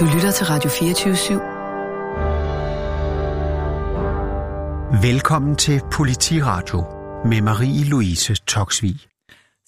Du lytter til Radio 24 /7. Velkommen til Politiradio med Marie-Louise Toksvig.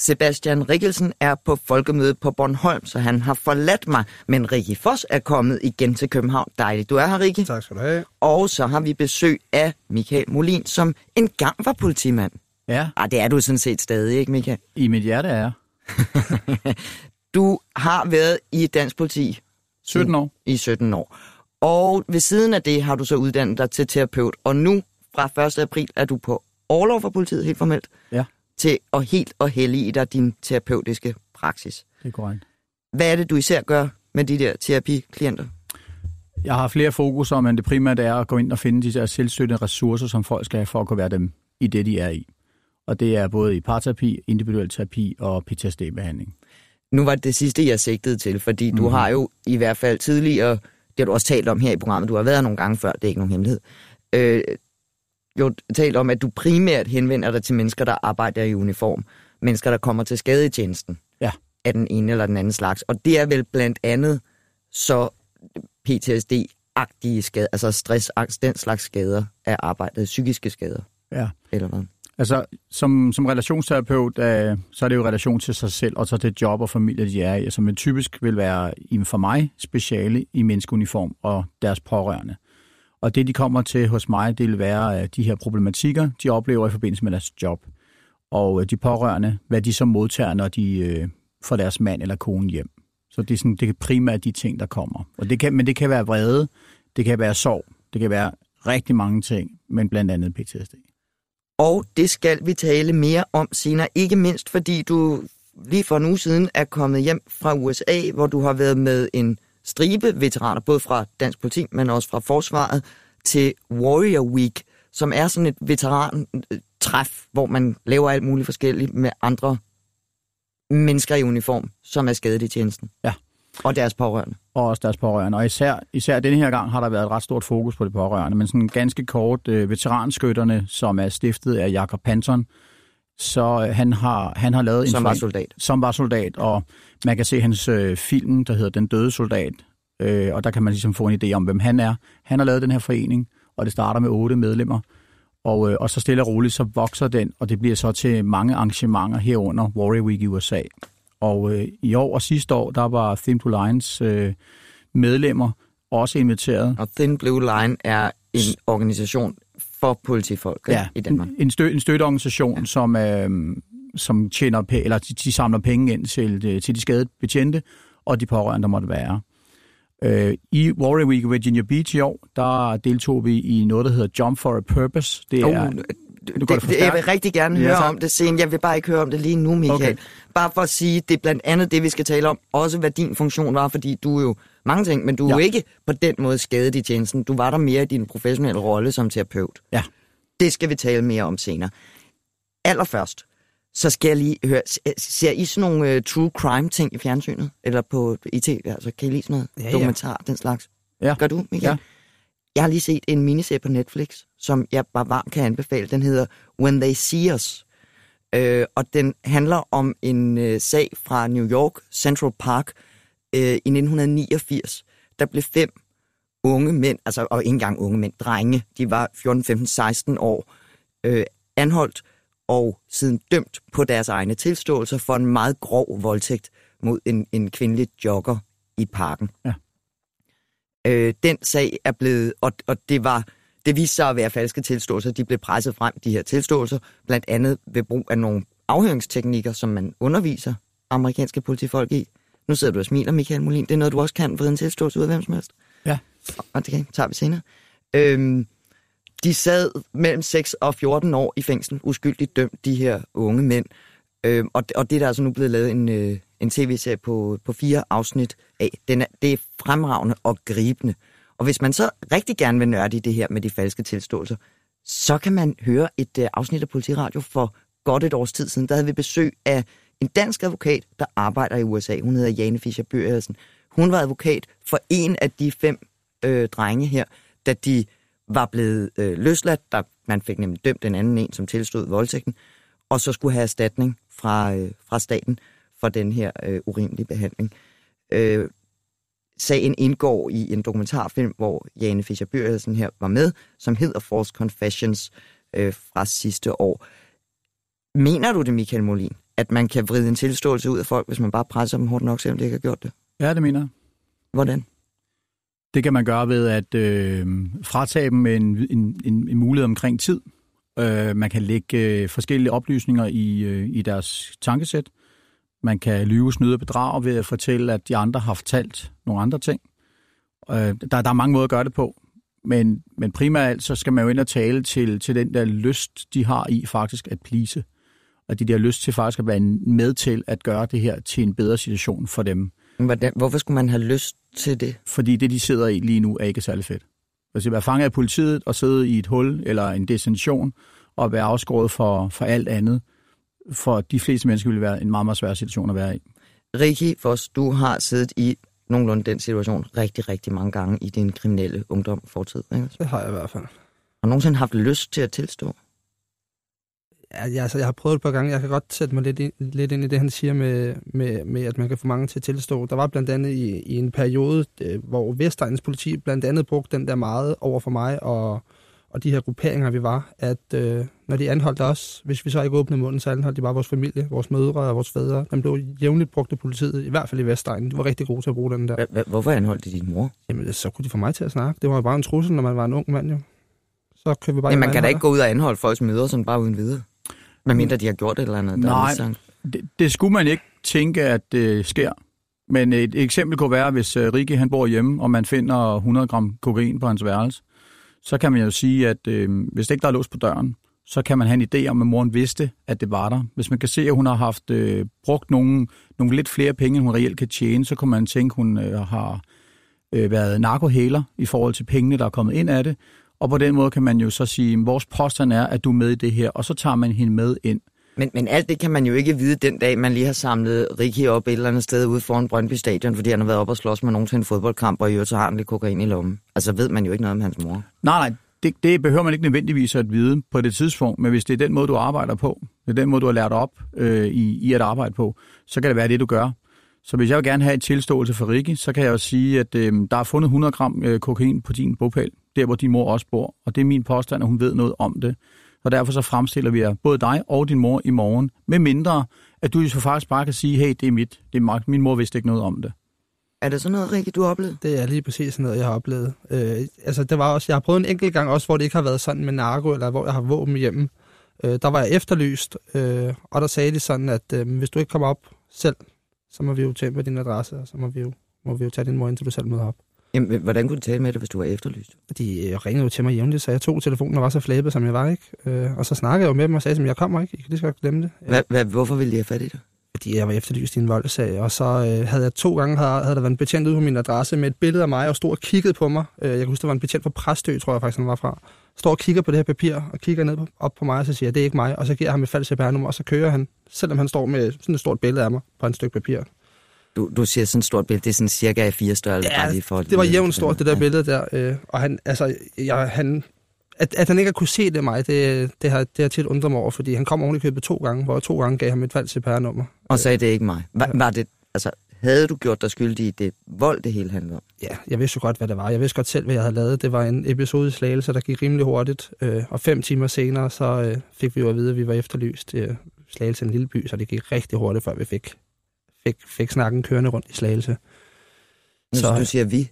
Sebastian Rikkelsen er på folkemøde på Bornholm, så han har forladt mig. Men Rikki Foss er kommet igen til København. Dejligt, du er her, Rikki. Tak skal du have. Og så har vi besøg af Michael Molin, som engang var politimand. Ja. Ah, det er du sådan set stadig, ikke Michael? I mit hjerte er Du har været i dansk politi 17 år. i 17 år. Og ved siden af det har du så uddannet dig til terapeut. Og nu, fra 1. april, er du på overlov for politiet, helt formelt, Ja, til at helt og hellige dig din terapeutiske praksis. det er korrekt. Hvad er det, du især gør med de der terapiklienter? Jeg har flere fokuser, men det primære er at gå ind og finde de der selvstøttende ressourcer, som folk skal have for at kunne være dem i det, de er i. Og det er både i parterapi, individuel terapi og PTSD-behandling. Nu var det det sidste, jeg sigtede til, fordi mm. du har jo i hvert fald tidligere, det har du også talt om her i programmet, du har været her nogle gange før, det er ikke nogen hemmelighed, øh, jo talt om, at du primært henvender dig til mennesker, der arbejder i uniform. Mennesker, der kommer til skade i tjenesten. Ja. Af den ene eller den anden slags. Og det er vel blandt andet så PTSD-agtige skader, altså stress, den slags skader af arbejdet, psykiske skader, Ja. eller hvad? Altså, som, som relationsterapeut, øh, så er det jo relation til sig selv, og så til job og familie, de er i, som typisk vil være i- for mig speciale i menneskeuniform og deres pårørende. Og det, de kommer til hos mig, det vil være øh, de her problematikker, de oplever i forbindelse med deres job. Og øh, de pårørende, hvad de så modtager, når de øh, får deres mand eller kone hjem. Så det er, sådan, det er primært de ting, der kommer. Og det kan, men det kan være vrede, det kan være sorg, det kan være rigtig mange ting, men blandt andet PTSD. Og det skal vi tale mere om senere, ikke mindst fordi du lige for en uge siden er kommet hjem fra USA, hvor du har været med en stribe veteraner, både fra dansk politi, men også fra forsvaret, til Warrior Week, som er sådan et veterantræf, hvor man laver alt muligt forskelligt med andre mennesker i uniform, som er skadet i tjenesten. Ja. Og deres pårørende. og også deres pårørende. Og især, især denne her gang har der været et ret stort fokus på de pårørende, men sådan ganske kort, øh, veteranskytterne, som er stiftet af Jakob Panton, så øh, han har, han har lavet en Som var forening- soldat. Som var soldat, og man kan se hans øh, film, der hedder Den døde soldat, øh, og der kan man ligesom få en idé om, hvem han er. Han har lavet den her forening, og det starter med otte medlemmer, og, øh, og så stille og roligt, så vokser den, og det bliver så til mange arrangementer herunder Warrior Week i USA. Og øh, i år og sidste år, der var Thin Blue Lines øh, medlemmer også inviteret. Og Thin Blue Line er en organisation for politifolk ikke, i Danmark. En, stø, en støtteorganisation, ja. som, øh, som tjener eller de, de samler penge ind til, de- til de skadede betjente og de pårørende, der måtte være. Øh, I Warrior Week i Virginia Beach i år, der deltog vi i noget, der hedder Jump for a Purpose. Det Oh, er, det, det, det, det, jeg vil rigtig gerne Ja, høre tak. om det sen. Jeg vil bare ikke høre om det lige nu, Michael. Okay. Bare for at sige, det er blandt andet det, vi skal tale om. Også hvad din funktion var, fordi du er jo mange ting, men du er Ja. jo ikke på den måde skadet i tjenesten. Du var der mere i din professionelle rolle som terapeut. Ja. Det skal vi tale mere om senere. Allerførst, så skal jeg lige høre, s- ser I sådan nogle uh, true crime ting i fjernsynet? Eller på i tv? Altså, kan I lide sådan noget Ja, ja. dokumentar, den slags? Ja. Gør du, Michael? Ja. Jeg har lige set en miniserie på Netflix, som jeg bare varmt kan anbefale. Den hedder When They See Us. Øh, og den handler om en øh, sag fra New York, Central Park, øh, i 1989. Der blev fem unge mænd, altså og ikke engang unge mænd, drenge, de var 14, 15, 16 år, øh, anholdt og siden dømt på deres egne tilståelser for en meget grov voldtægt mod en, en kvindelig jogger i parken. Ja. Øh, den sag er blevet, og, og det var, det viste sig at være falske tilståelser. De blev presset frem, de her tilståelser, blandt andet ved brug af nogle afhøringsteknikker, som man underviser amerikanske politifolk i. Nu sidder du og smiler, Michael Molin. Det er noget, du også kan vride en tilståelse ud af hvem som helst. Ja. Og det tager vi senere. Øhm, de sad mellem 6 og 14 år i fængsel, uskyldigt dømt, de her unge mænd. Øh, og, og det er der altså nu blevet lavet en, øh, en tv-serie på, på fire afsnit af. Den er, det er fremragende og gribende. Og hvis man så rigtig gerne vil nørde i det her med de falske tilståelser, så kan man høre et øh, afsnit af Politiradio for godt et års tid siden. Der havde vi besøg af en dansk advokat, der arbejder i USA. Hun hedder Jane Fischer Børgersen. Hun var advokat for en af de fem øh, drenge her, da de var blevet øh, løsladt. Der, man fik nemlig dømt den anden en, som tilstod voldtægten, og så skulle have erstatning fra, øh, fra staten for den her øh, urimelige behandling. Øh, sagen indgår i en dokumentarfilm, hvor Jane Fischer Byrhelsen her var med, som hedder False Confessions øh, fra sidste år. Mener du det, Michael Molin, at man kan vride en tilståelse ud af folk, hvis man bare presser dem hårdt nok, selvom de ikke har gjort det? Ja, det mener jeg. Hvordan? Det kan man gøre ved at øh, fratage dem en, en, en, en mulighed omkring tid. Øh, man kan lægge øh, forskellige oplysninger i, øh, i deres tankesæt. Man kan lyve, snyde og bedrage ved at fortælle, at de andre har fortalt nogle andre ting. Øh, der, der er mange måder at gøre det på. Men, men primært så skal man jo ind og tale til, til den der lyst, de har i faktisk at plise. Og de der lyst til faktisk at være med til at gøre det her til en bedre situation for dem. Hvordan, hvorfor skulle man have lyst til det? Fordi det, de sidder i lige nu, er ikke særlig fedt. Altså at være fanget af politiet og sidde i et hul eller en destination og være afskåret for, for alt andet, for de fleste mennesker vil være en meget, meget svær situation at være i. Ricky Foss, du har siddet i nogenlunde den situation rigtig, rigtig mange gange i din kriminelle ungdom fortid. Ikke? Det har jeg i hvert fald. Har du nogensinde haft lyst til at tilstå? Ja, jeg, altså, jeg har prøvet et par gange. Jeg kan godt sætte mig lidt ind, lidt ind i det, han siger med, med, med, at man kan få mange til at tilstå. Der var blandt andet i, i en periode, øh, hvor Vestegnens politi blandt andet brugte den der meget over for mig og, og de her grupperinger, vi var, at øh, når de anholdte os, hvis vi så ikke åbnede munden, så anholdte de bare vores familie, vores mødre og vores fædre. Den blev jævnligt brugt af politiet, i hvert fald i Vestegnen. De var rigtig gode til at bruge den der. Hvorfor anholdt de din mor? Jamen, så kunne de få mig til at snakke. Det var jo bare en trussel, når man var en ung mand, jo. Så kan vi bare... Jamen, man kan da ikke gå ud og anholde folks møder sådan bare uden videre. Medmindre de har gjort et eller andet. Der Nej. er. Det, det skulle man ikke tænke, at det sker. Men et eksempel kunne være, hvis uh, Rikke han bor hjemme, og man finder 100 gram kokain på hans værelse, så kan man jo sige, at øh, hvis ikke der er låst på døren, så kan man have en idé om, at moren vidste, at det var der. Hvis man kan se, at hun har haft øh, brugt nogle, nogle lidt flere penge, end hun reelt kan tjene, så kan man tænke, at hun øh, har øh, været narkohæler i forhold til pengene, der er kommet ind af det. Og på den måde kan man jo så sige, at vores påstand er, at du er med i det her, og så tager man hende med ind. Men, men alt det kan man jo ikke vide den dag, man lige har samlet Ricky op et eller andet sted ude foran Brøndby Stadion, fordi han har været op og slås med nogen til en fodboldkamp, og i øvrigt så har han lidt kokain i lommen. Altså ved man jo ikke noget om hans mor. Nej, nej, det, det behøver man ikke nødvendigvis at vide på det tidspunkt, men hvis det er den måde, du arbejder på, det er den måde, du har lært op øh, i, i at arbejde på, så kan det være det, du gør. Så hvis jeg vil gerne have et tilståelse for Rikke, så kan jeg jo sige, at øh, der er fundet 100 gram øh, kokain på din bopæl, der hvor din mor også bor, og det er min påstand, at hun ved noget om det. Og derfor så fremstiller vi jer, både dig og din mor i morgen, med mindre, at du jo så faktisk bare kan sige, hey, det er mit, det er mig. min mor vidste ikke noget om det. Er det sådan noget, Rikke, du har oplevet? Det er lige præcis sådan noget, jeg har oplevet. Øh, altså, det var også, jeg har prøvet en enkelt gang også, hvor det ikke har været sådan med narko, eller hvor jeg har våben hjemme. Øh, der var jeg efterlyst, øh, og der sagde de sådan, at øh, hvis du ikke kommer op selv, så må vi jo tage med din adresse, og så må vi jo, må vi jo tage din mor, indtil du selv møder op. Jamen, hvordan kunne du tale med det, hvis du var efterlyst? De øh, ringede jo til mig jævnligt, så jeg tog telefonen og var så flæbet, som jeg var, ikke? Øh, og så snakkede jeg jo med dem og sagde, at jeg kommer ikke, I kan lige så godt glemme det. Hva, hva, hvorfor ville de have fat i dig? fordi jeg var efterlyst i en voldssag, og så øh, havde jeg to gange, havde, havde der været en betjent ude på min adresse med et billede af mig, og stod og kiggede på mig. Øh, jeg kan huske, der var en betjent fra Præstø, tror jeg faktisk, han var fra. Står og kigger på det her papir, og kigger ned på, op på mig, og så siger jeg, det er ikke mig, og så giver jeg ham et falsk CPR-nummer, og så kører han, selvom han står med sådan et stort billede af mig på et stykke papir. Du, du siger sådan et stort billede, det er sådan cirka af fire størrelse. Ja, bare lige for, Det var jævnt stort, det der billede der, øh, og han, altså, jeg, han, at, at han ikke har kunne se det af mig, det, det, har, det har tit undret mig over, fordi han kom oven i købet to gange, hvor jeg to gange gav ham et falsk CPR-nummer. Og sagde, det er ikke mig. Var, var det, altså, havde du gjort dig skyldig i det vold, det hele handlede om? Ja, jeg vidste jo godt, hvad det var. Jeg vidste godt selv, hvad jeg havde lavet. Det var en episode i Slagelse, der gik rimelig hurtigt. Øh, og fem timer senere, så øh, fik vi jo at vide, at vi var efterlyst. Øh, Slagelse en lille by, så det gik rigtig hurtigt, før vi fik, fik, fik snakken kørende rundt i Slagelse. Så, Så- du siger vi.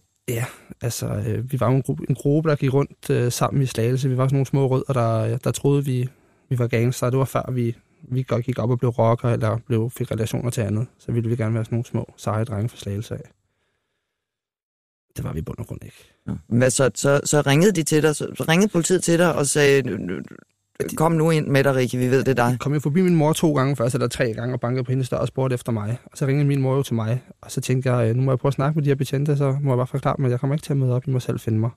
Altså, øh, vi var jo en gruppe, en gruppe, der gik rundt øh, sammen i Slagelse. Vi var sådan nogle små rødder, der, der troede, vi, vi var gangster. Det var før, vi, vi godt gik op og blev rocker, eller blev, fik relationer til andet. Så ville vi gerne være sådan nogle små, seje drenge fra Slagelse af. Det var vi i bund og grund ikke. Nå. Hvad så, så, så ringede de til dig, så, så ringede politiet til dig og sagde, "Nu- nu- kom nu ind med dig, Rikke, vi ved, det er dig. Jeg kom jo forbi min mor to gange først, eller tre gange, og bankede på hendes dør og spurgte efter mig. Og så ringede min mor jo til mig, og så tænkte jeg, øh, nu må jeg prøve at snakke med de her betjente, så må jeg bare forklare dem, at jeg kommer ikke til at møde op, I må selv finde mig.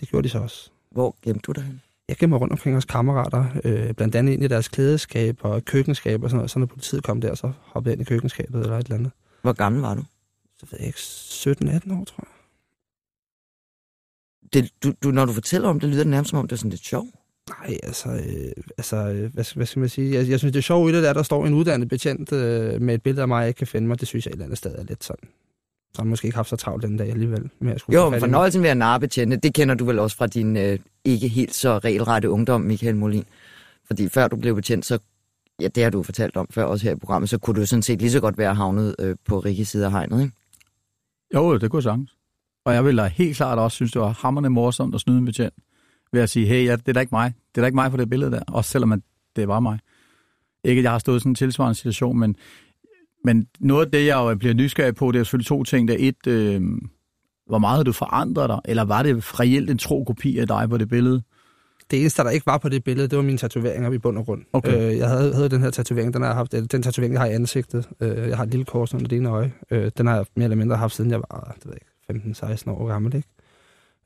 Det gjorde de så også. Hvor gemte du dig hen? Jeg gemmer rundt omkring hos kammerater, øh, blandt andet ind i deres klædeskab og køkkenskab og sådan noget. Så når politiet kom der, så hoppede jeg ind i køkkenskabet eller et eller andet. Hvor gammel var du? Så ved jeg ikke, 17-18 år, tror jeg. Det, du, du, når du fortæller om det, lyder det nærmest som om, det er sådan lidt sjovt. Nej, altså, øh, altså øh, hvad, hvad skal man sige? Jeg, jeg synes, det er sjovt i det, der, der står en uddannet betjent øh, med et billede af mig, jeg ikke kan finde mig. Det synes jeg et eller andet sted er lidt sådan Så har måske ikke haft så travlt den dag alligevel. Med at skulle Jo, mig. fornøjelsen ved at narre betjente, det kender du vel også fra din øh, ikke helt så regelrette ungdom, Michael Molin. Fordi før du blev betjent, så, ja, det har du fortalt om før også her i programmet, så kunne du sådan set lige så godt være havnet øh, på Rikkes side af hegnet, ikke? Jo, det kunne sagtens. Og jeg ville da helt klart også synes, det var hammerne morsomt at snyde en betjent. Ved at sige, hey, ja, det er da ikke mig. Det er da ikke mig på det billede der. Også selvom at det var mig. Ikke, at jeg har stået i sådan en tilsvarende situation, men, men noget af det, jeg jo bliver nysgerrig på, det er selvfølgelig to ting. Det er et, øh, hvor meget har du forandret dig? Eller var det reelt en tro kopi af dig på det billede? Det eneste, der ikke var på det billede, det var mine tatoveringer i bund og grund. Okay. Øh, jeg havde, havde den her tatovering, den har jeg haft, den tatovering, jeg har i ansigtet. Øh, jeg har et lille kors under det ene øje. Øh, den har jeg mere eller mindre haft, siden jeg var det ved jeg ikke, 15-16 år gammel. Ikke?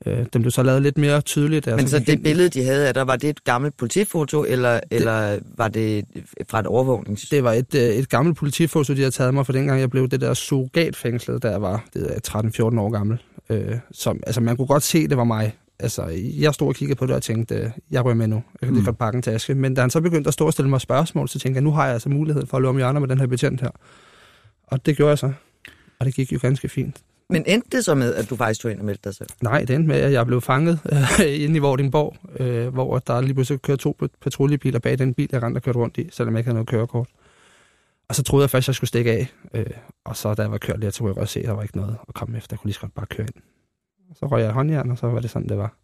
Øh, den blev så lavet lidt mere tydeligt. jeg Men så det billede, de havde af dig, var det et gammelt politifoto, eller, eller var det fra et overvågnings... Det var et, øh, et gammelt politifoto, de havde taget mig, for dengang jeg blev det der surrogatfængslet, da jeg var det er 13-14 år gammel. Øh, som, altså, man kunne godt se, det var mig. Altså, jeg stod og kiggede på det og tænkte, øh, jeg rører med nu. Jeg kan lige Mm. godt pakke en taske. Men da han så begyndte at stå og stille mig spørgsmål, så tænkte jeg, nu har jeg altså mulighed for at løbe om hjørner med den her betjent her. Og det gjorde jeg så. Og det gik jo ganske fint. Men endte det så med, at du faktisk tog ind og meldte dig selv? Nej, det endte med, at jeg blev fanget øh, inde i Vordingborg, øh, hvor der lige pludselig kørte to pat- patruljebiler bag den bil, jeg rendte og kørte rundt i, selvom jeg ikke havde noget kørekort. Og så troede jeg først, jeg skulle stikke af. Øh, og så da jeg var kørt lidt, så kunne jeg godt se, at der var ikke noget at komme efter. Jeg kunne lige så godt bare køre ind. Så røg jeg håndjern, og så var det sådan, det var.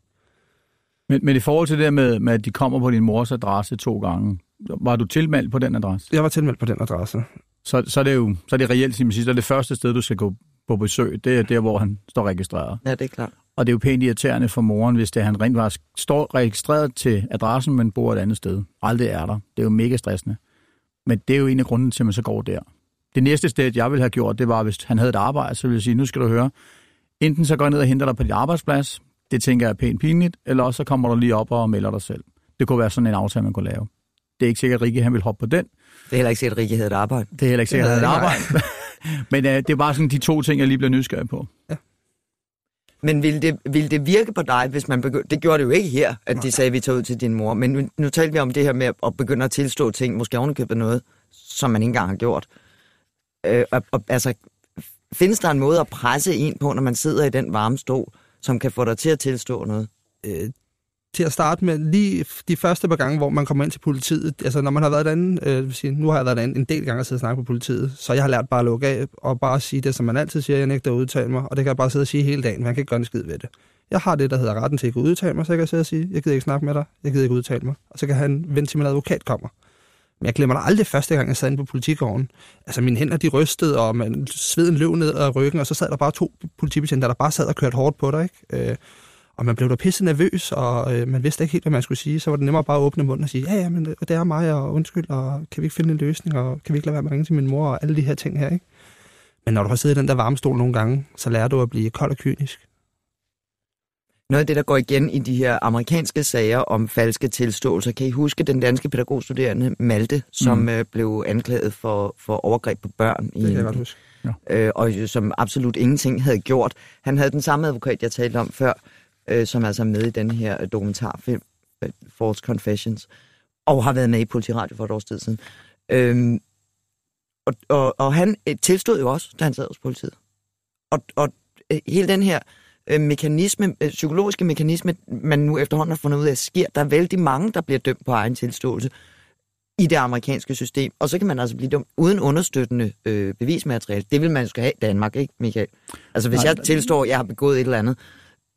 Men, men i forhold til det der med, med, at de kommer på din mors adresse to gange, var du tilmeldt på den adresse? Jeg var tilmeldt på den adresse. Så, så er det jo så er det reelt, som siger, er det første sted, du skal gå på besøg, det er der, hvor han står registreret. Ja, det er klart. Og det er jo pænt irriterende for moren, hvis det er, han rent faktisk står registreret til adressen, men bor et andet sted. Aldrig er der. Det er jo mega stressende. Men det er jo en af grunden til, at man så går der. Det næste sted, jeg ville have gjort, det var, hvis han havde et arbejde, så ville jeg sige, nu skal du høre, enten så går jeg ned og henter dig på dit arbejdsplads, det tænker jeg er pænt pinligt, eller også så kommer du lige op og melder dig selv. Det kunne være sådan en aftale, man kunne lave. Det er ikke sikkert, at Rikke han vil hoppe på den. Det er heller ikke sikkert, at Rikke havde et arbejde. Det er heller ikke sikkert, at han havde et arbejde. Men øh, det er bare sådan de to ting, jeg lige bliver nysgerrig på. Men ville det, ville det virke på dig, hvis man begyndte... Det gjorde det jo ikke her, at de sagde, at vi tager ud til din mor. Men nu, nu talte vi om det her med at begynde at tilstå ting, måske ovenikøbet noget, som man ikke engang har gjort. Øh, og, og, altså, findes der en måde at presse en på, når man sidder i den varme stol, som kan få dig til at tilstå noget? Øh, til at starte med, lige de første par gange, hvor man kommer ind til politiet, altså når man har været derinde, øh, vil sige, nu har jeg været derinde en del gange at sidde og snakke på politiet, så jeg har lært bare at lukke af og bare sige det, som man altid siger, jeg nægter at udtale mig, og det kan jeg bare sidde og sige hele dagen, man kan ikke gøre en skid ved det. Jeg har det, der hedder retten til ikke at udtale mig, så jeg kan sidde og sige, jeg gider ikke snakke med dig, jeg gider ikke udtale mig, og så kan han vente til min advokat kommer. Men jeg glemmer da aldrig første gang, jeg sad inde på politigården. Altså mine hænder, de rystede, og man, sveden løb ned ad ryggen, og så sad der bare to politibetjente, der bare sad og kørte hårdt på dig, ikke? Øh, og man blev da pisse nervøs, og øh, man vidste ikke helt, hvad man skulle sige. Så var det nemmere bare at åbne munden og sige, ja, ja, men det er mig, og undskyld, og kan vi ikke finde en løsning, og kan vi ikke lade være med at ringe til min mor, og alle de her ting her, ikke? Men når du har siddet i den der varmestol nogle gange, så lærer du at blive kold og kynisk. Noget af det, der går igen i de her amerikanske sager om falske tilståelser. Kan I huske den danske pædagogstuderende Malte, som Mm. øh, blev anklaget for, for overgreb på børn? Det kan jeg godt huske. øh, og som absolut ingenting havde gjort. Han havde den samme advokat, jeg talte om før, øh, som altså er med i den her øh, dokumentarfilm, øh, False Confessions, og har været med i Politiradio for et års tid siden. Øhm, og, og, og han øh, tilstod jo også, da han sad hos politiet. Og, og hele den her mekanisme, psykologiske mekanisme, man nu efterhånden har fundet ud af, sker, der er vældig mange, der bliver dømt på egen tilståelse i det amerikanske system. Og så kan man altså blive dømt uden understøttende øh, bevismateriale. Det vil man skal have i Danmark, ikke Michael? Altså hvis Nej, jeg tilstår, at jeg har begået et eller andet,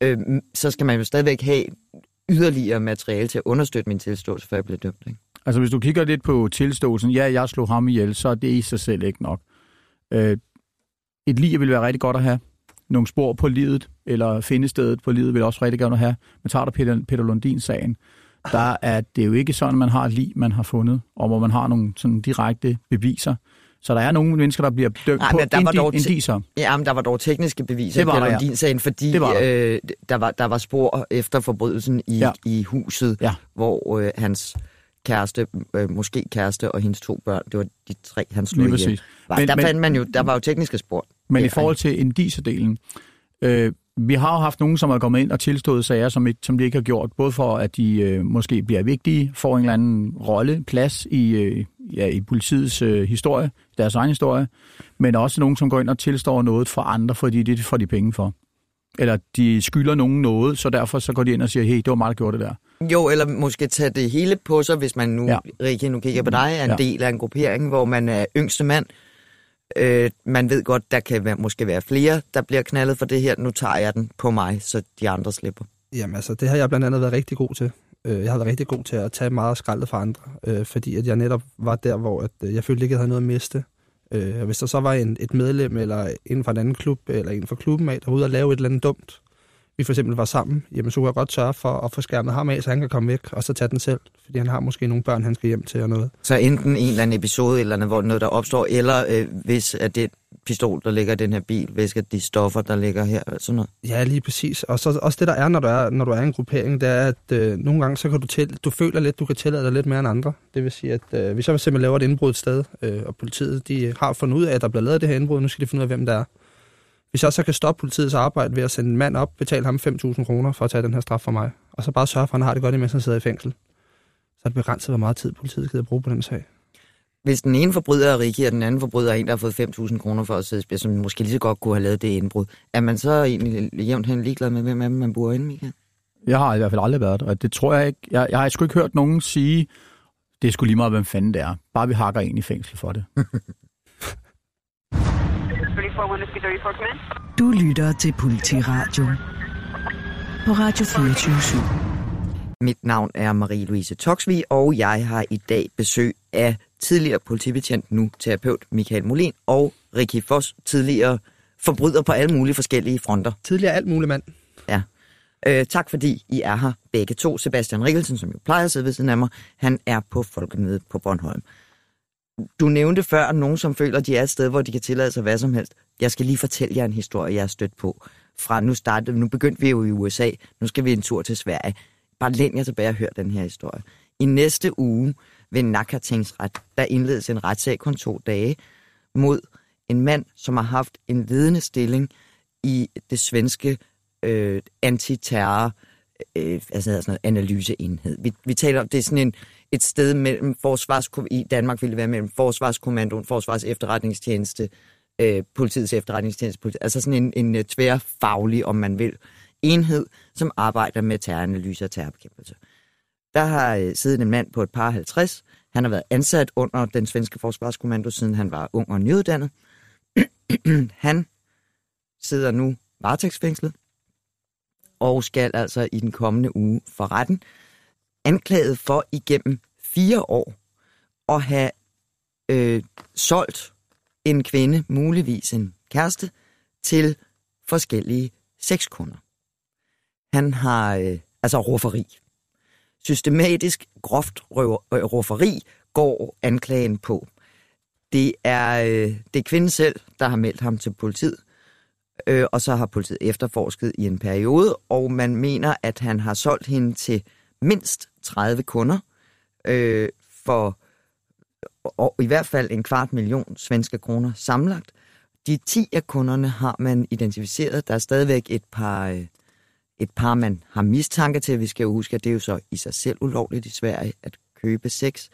øh, så skal man jo stadigvæk have yderligere materiale til at understøtte min tilståelse, før jeg bliver dømt. Ikke? Altså, hvis du kigger lidt på tilståelsen, ja, jeg slog ham ihjel, så er det i sig selv ikke nok. Øh, et lig vil være rigtig godt at have. Nogle spor på livet, eller findestedet på livet, vil også rigtig gerne have. Men tager du Peter, Peter Lundin-sagen, der er det jo ikke sådan, at man har et lig, man har fundet, og hvor man har nogle sådan direkte beviser. Så der er nogle mennesker, der bliver dømt Nej, på der var indi- dog ti- indiser. Ja, men der var dog tekniske beviser Det var i. Lundin-sagen, fordi Det var der. Øh, der, var, der var spor efter forbrydelsen i, Ja. i huset, Ja. hvor øh, hans kæreste, øh, måske kæreste og hendes to børn, det var de tre, han slog ihjel. Var, Men- der, men- man jo, der var jo tekniske spor. Men i forhold til indicerdelen, øh, vi har jo haft nogen, som er kommet ind og tilstået sager, som, ikke, som de ikke har gjort, både for at de øh, måske bliver vigtige, får en eller anden rolle, plads i, øh, ja, i politiets øh, historie, deres egen historie, men også nogen, som går ind og tilstår noget for andre, fordi det får de penge for. Eller de skylder nogen noget, så derfor så går de ind og siger, hey, det var mig, der gjorde det der. Jo, eller måske tage det hele på sig, hvis man nu, ja. Rikke, nu kigger på dig, er en Ja. del af en gruppering, hvor man er yngste mand. Øh, man ved godt, der kan være, måske være flere, der bliver knaldet for det her. Nu tager jeg den på mig, så de andre slipper. Jamen altså, det har jeg blandt andet været rigtig god til. Øh, jeg har været rigtig god til at tage meget skraldet fra andre, øh, fordi at jeg netop var der, hvor at, øh, jeg følte ikke, at jeg havde noget at miste. Øh, og Hvis der så var en, et medlem, eller inden for en anden klub, eller en fra klubben af, der var ude og lave et eller andet dumt, vi for eksempel var sammen, jamen så kunne jeg godt sørge for at få skærmet ham af, så han kan komme væk, og så tage den selv, fordi han har måske nogle børn, han skal hjem til og noget. Så enten en eller anden episode, eller andet, hvor noget der opstår, eller øh, hvis at det pistol, der ligger i den her bil, hvis de stoffer, der ligger her, sådan noget. Ja, lige præcis. Og så også det, der er, når du er, når du er i en gruppering, det er, at øh, nogle gange, så kan du, til, du føler lidt, du kan tillade dig lidt mere end andre. Det vil sige, at øh, hvis jeg simpelthen laver et indbrud et sted, øh, og politiet de har fundet ud af, at der bliver lavet det her indbrud, nu skal de finde ud af, hvem det er. Hvis jeg så kan stoppe politiets arbejde ved at sende en mand op, betale ham 5.000 kroner for at tage den her straf for mig, og så bare sørge for, at han har det godt, imens han sidder i fængsel, så er det begrænset, hvor meget tid politiet gider bruge på den sag. Hvis den ene forbryder er Ricky, og den anden forbryder er en, der har fået 5.000 kroner for at sidde som måske lige så godt kunne have lavet det indbrud, er man så egentlig jævnt hen ligeglad med, hvem man bor inde, Michael? Jeg har i hvert fald aldrig været der, og det tror jeg ikke. Jeg, jeg har sgu ikke hørt nogen sige, det er sgu lige meget, hvem fanden det er. Bare vi hakker en i fængsel for det. Du lytter til Politiradio på Radio 24 Mit navn er Marie-Louise Toksvig, og jeg har i dag besøg af tidligere politibetjent, nu terapeut Michael Molin, og Ricky Foss, tidligere forbryder på alle mulige forskellige fronter. Tidligere alt muligt mand. Ja. Øh, tak fordi I er her begge to. Sebastian Rikkelsen, som jo plejer at sidde ved siden af mig, han er på Folkemødet på Bornholm. Du nævnte før nogen, som føler, at de er et sted, hvor de kan tillade sig hvad som helst. Jeg skal lige fortælle jer en historie, jeg er stødt på. Fra nu startede, nu begyndte vi jo i USA, nu skal vi en tur til Sverige. Bare læn jer tilbage og hør den her historie. I næste uge ved Nakatingsret, der indledes en retssag kun to dage mod en mand, som har haft en ledende stilling i det svenske øh, antiterror øh, altså sådan noget analyseenhed. Vi, vi taler om, det er sådan en, et sted mellem forsvars, i Danmark ville det være mellem Forsvarskommandoen, Forsvars efterretningstjeneste, øh, politiets efterretningstjeneste, politi, altså sådan en, en øh, tværfaglig, om man vil, enhed, som arbejder med terroranalyse og terrorbekæmpelse. Der har øh, siddet en mand på et par 50. Han har været ansat under den svenske forsvarskommando, siden han var ung og nyuddannet. han sidder nu varetægtsfængslet og skal altså i den kommende uge for retten anklaget for igennem fire år at have øh, solgt en kvinde, muligvis en kæreste, til forskellige sexkunder. Han har øh, altså rufferi. Systematisk groft røver, øh, rufferi går anklagen på. Det er, øh, det er kvinden selv, der har meldt ham til politiet, øh, og så har politiet efterforsket i en periode, og man mener, at han har solgt hende til mindst 30 kunder øh, for og i hvert fald en kvart million svenske kroner samlet. De 10 af kunderne har man identificeret. Der er stadigvæk et par, øh, et par, man har mistanke til. Vi skal jo huske, at det er jo så i sig selv ulovligt i Sverige at købe sex.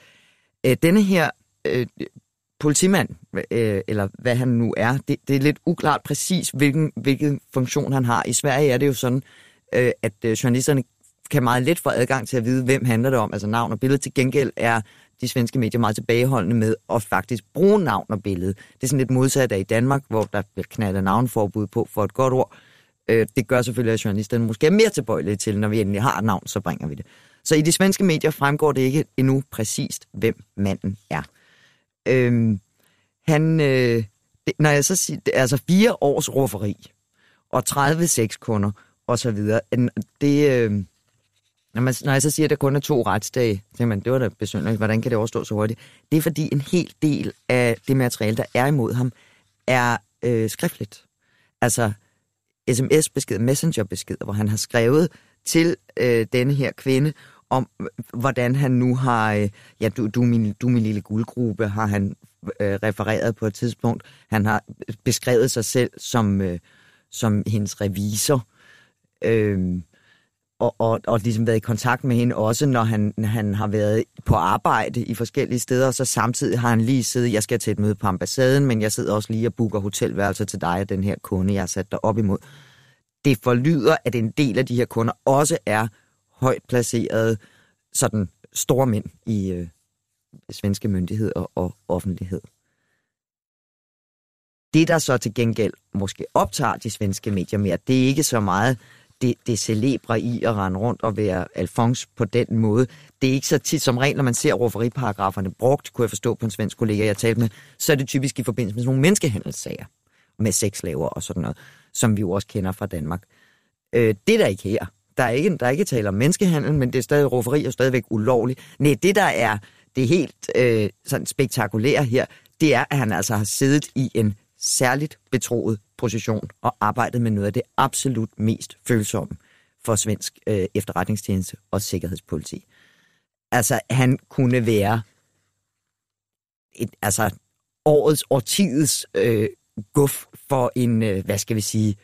Øh, denne her øh, politimand, øh, eller hvad han nu er, det, det er lidt uklart præcis, hvilken, hvilken funktion han har. I Sverige er det jo sådan, øh, at øh, journalisterne kan meget let få adgang til at vide, hvem handler det om, altså navn og billede. Til gengæld er de svenske medier meget tilbageholdende med at faktisk bruge navn og billede. Det er sådan lidt modsat af i Danmark, hvor der bliver knaldet navnforbud på for et godt ord. Øh, det gør selvfølgelig, at journalisterne måske er mere tilbøjelige til, når vi endelig har et navn, så bringer vi det. Så i de svenske medier fremgår det ikke endnu præcist, hvem manden er. Øhm, han, øh, det, når jeg så siger, det er altså fire års rufferi, og 30 sexkunder, og så videre. Det, øh, når, man, når jeg så siger, at der kun er to retsdage, så man, det var da besynderligt, hvordan kan det overstå så hurtigt? Det er fordi en hel del af det materiale, der er imod ham, er øh, skriftligt. Altså sms-beskeder, messenger-beskeder, hvor han har skrevet til øh, denne her kvinde, om hvordan han nu har, øh, ja, du, du, er min, du er min lille guldgruppe, har han øh, refereret på et tidspunkt. Han har beskrevet sig selv som, øh, som hendes revisor. Øh, og, og, og ligesom været i kontakt med hende, også når han, han har været på arbejde i forskellige steder, og så samtidig har han lige siddet, jeg skal til et møde på ambassaden, men jeg sidder også lige og booker hotelværelser til dig og den her kunde, jeg har sat dig op imod. Det forlyder, at en del af de her kunder også er højt placerede, sådan store mænd i øh, svenske myndigheder og offentlighed. Det, der så til gengæld måske optager de svenske medier mere, det er ikke så meget det, det celebre i at rende rundt og være Alfons på den måde. Det er ikke så tit som regel, når man ser råferiparagraferne brugt, kunne jeg forstå på en svensk kollega, jeg talte med, så er det typisk i forbindelse med sådan nogle menneskehandelssager med sexslaver og sådan noget, som vi jo også kender fra Danmark. Øh, det er der ikke her. Der er ikke, der er ikke tale om menneskehandel, men det er stadig råferi og stadigvæk ulovligt. Nej, det der er det helt øh, sådan spektakulære her, det er, at han altså har siddet i en særligt betroet position og arbejdet med noget af det absolut mest følsomme for svensk øh, efterretningstjeneste og sikkerhedspoliti. Altså, han kunne være et, altså, årets, årtidets øh, guf for en, øh, hvad skal vi sige,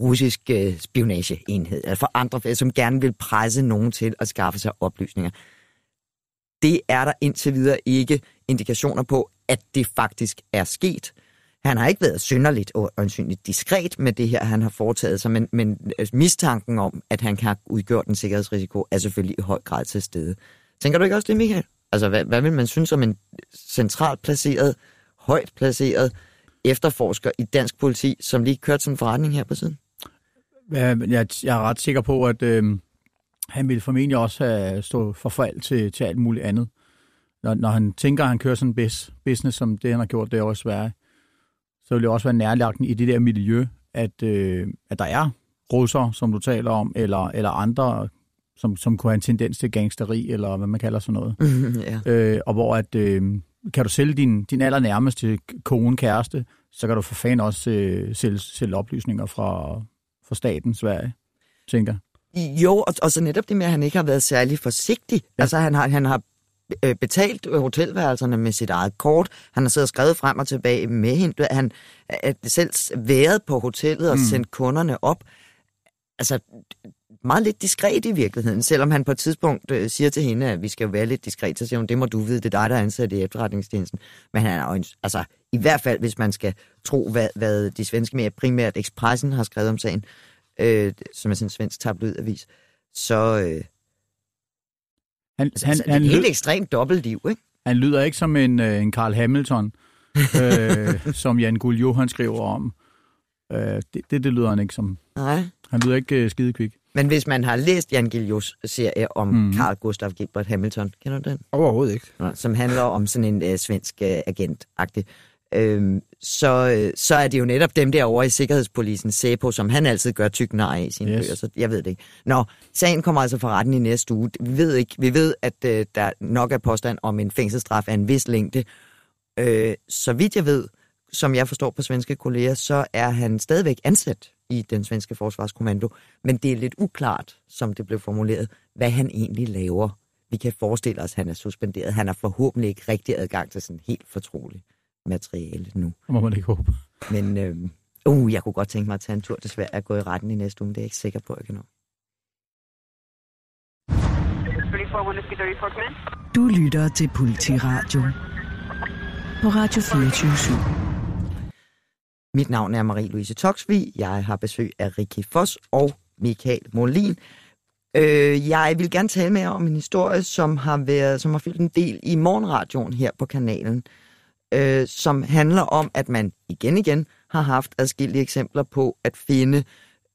russisk øh, spionageenhed, eller for andre, som gerne vil presse nogen til at skaffe sig oplysninger. Det er der indtil videre ikke indikationer på, at det faktisk er sket. Han har ikke været synderligt og øjensynligt diskret med det her, han har foretaget sig, men, men øh, mistanken om, at han kan have udgjort en sikkerhedsrisiko, er selvfølgelig i høj grad til stede. Tænker du ikke også det, Michael? Altså, hvad, hvad vil man synes om en centralt placeret, højt placeret efterforsker i dansk politi, som lige kørte sådan en forretning her på siden? Jeg, jeg er ret sikker på, at øh, han vil formentlig også have stået forfald til, til alt muligt andet. Når, når han tænker, at han kører sådan en business, som det han har gjort derovre i Sverige, så vil det også være nærlagten i det der miljø, at, øh, at der er russer, som du taler om, eller, eller andre, som, som kunne have en tendens til gangsteri, eller hvad man kalder sådan noget. ja. øh, og hvor at, øh, kan du sælge din, din allernærmeste kone, kæreste, så kan du for fanden også øh, sælge, sælge oplysninger fra, fra staten Sverige, tænker Jo, og, og så netop det med, at han ikke har været særlig forsigtig. Ja. Altså, han har, han har øh, betalt hotelværelserne med sit eget kort. Han har siddet og skrevet frem og tilbage med hende. Han er selv været på hotellet og mm. sendt kunderne op. Altså, meget lidt diskret i virkeligheden, selvom han på et tidspunkt øh, siger til hende, at vi skal være lidt diskret, så siger hun, det må du vide, det er dig, der er ansat i efterretningstjenesten. Men han er jo, altså, i hvert fald, hvis man skal tro, hvad, hvad de svenske medier, primært Expressen, har skrevet om sagen, øh, som er sådan en svensk tabloidavis, så, øh, han, altså, han, altså, han, det er et helt ekstremt dobbeltliv, ikke? Han lyder ikke som en, øh, en Carl Hamilton, øh, som Jan Gull Johan skriver om. Øh, det, det, det lyder han ikke som. Nej. Han lyder ikke øh, skidekvik. Men hvis man har læst Jan Guillous serie om mm. Carl Gustav Gilbert Hamilton, kender du den? Overhovedet ikke. Som handler om sådan en øh, svensk øh, agent-agtig øhm, så, øh, så er det jo netop dem derovre i Sikkerhedspolisen, SEPO, som han altid gør tyk nej i sine yes. bøger, så jeg ved det ikke. Nå, sagen kommer altså for retten i næste uge. Vi ved, ikke, vi ved at øh, der nok er påstand om en fængselsstraf af en vis længde. Øh, så vidt jeg ved, som jeg forstår på svenske kolleger, så er han stadigvæk ansat i den svenske forsvarskommando, men det er lidt uklart, som det blev formuleret, hvad han egentlig laver. Vi kan forestille os, at han er suspenderet. Han har forhåbentlig ikke rigtig adgang til sådan helt fortroligt materiale nu. Må man ikke håbe. Men øh, uh, jeg kunne godt tænke mig at tage en tur til Sverige og gå i retten i næste uge, det er jeg ikke sikker på, at jeg kan nå. Du lytter til Politiradio på Radio 24 mit navn er Marie-Louise Toksvig. Jeg har besøg af Rikke Foss og Michael Molin. Øh, jeg vil gerne tale med jer om en historie, som har været, som har fyldt en del i morgenradioen her på kanalen øh, som handler om, at man igen igen har haft adskillige eksempler på at finde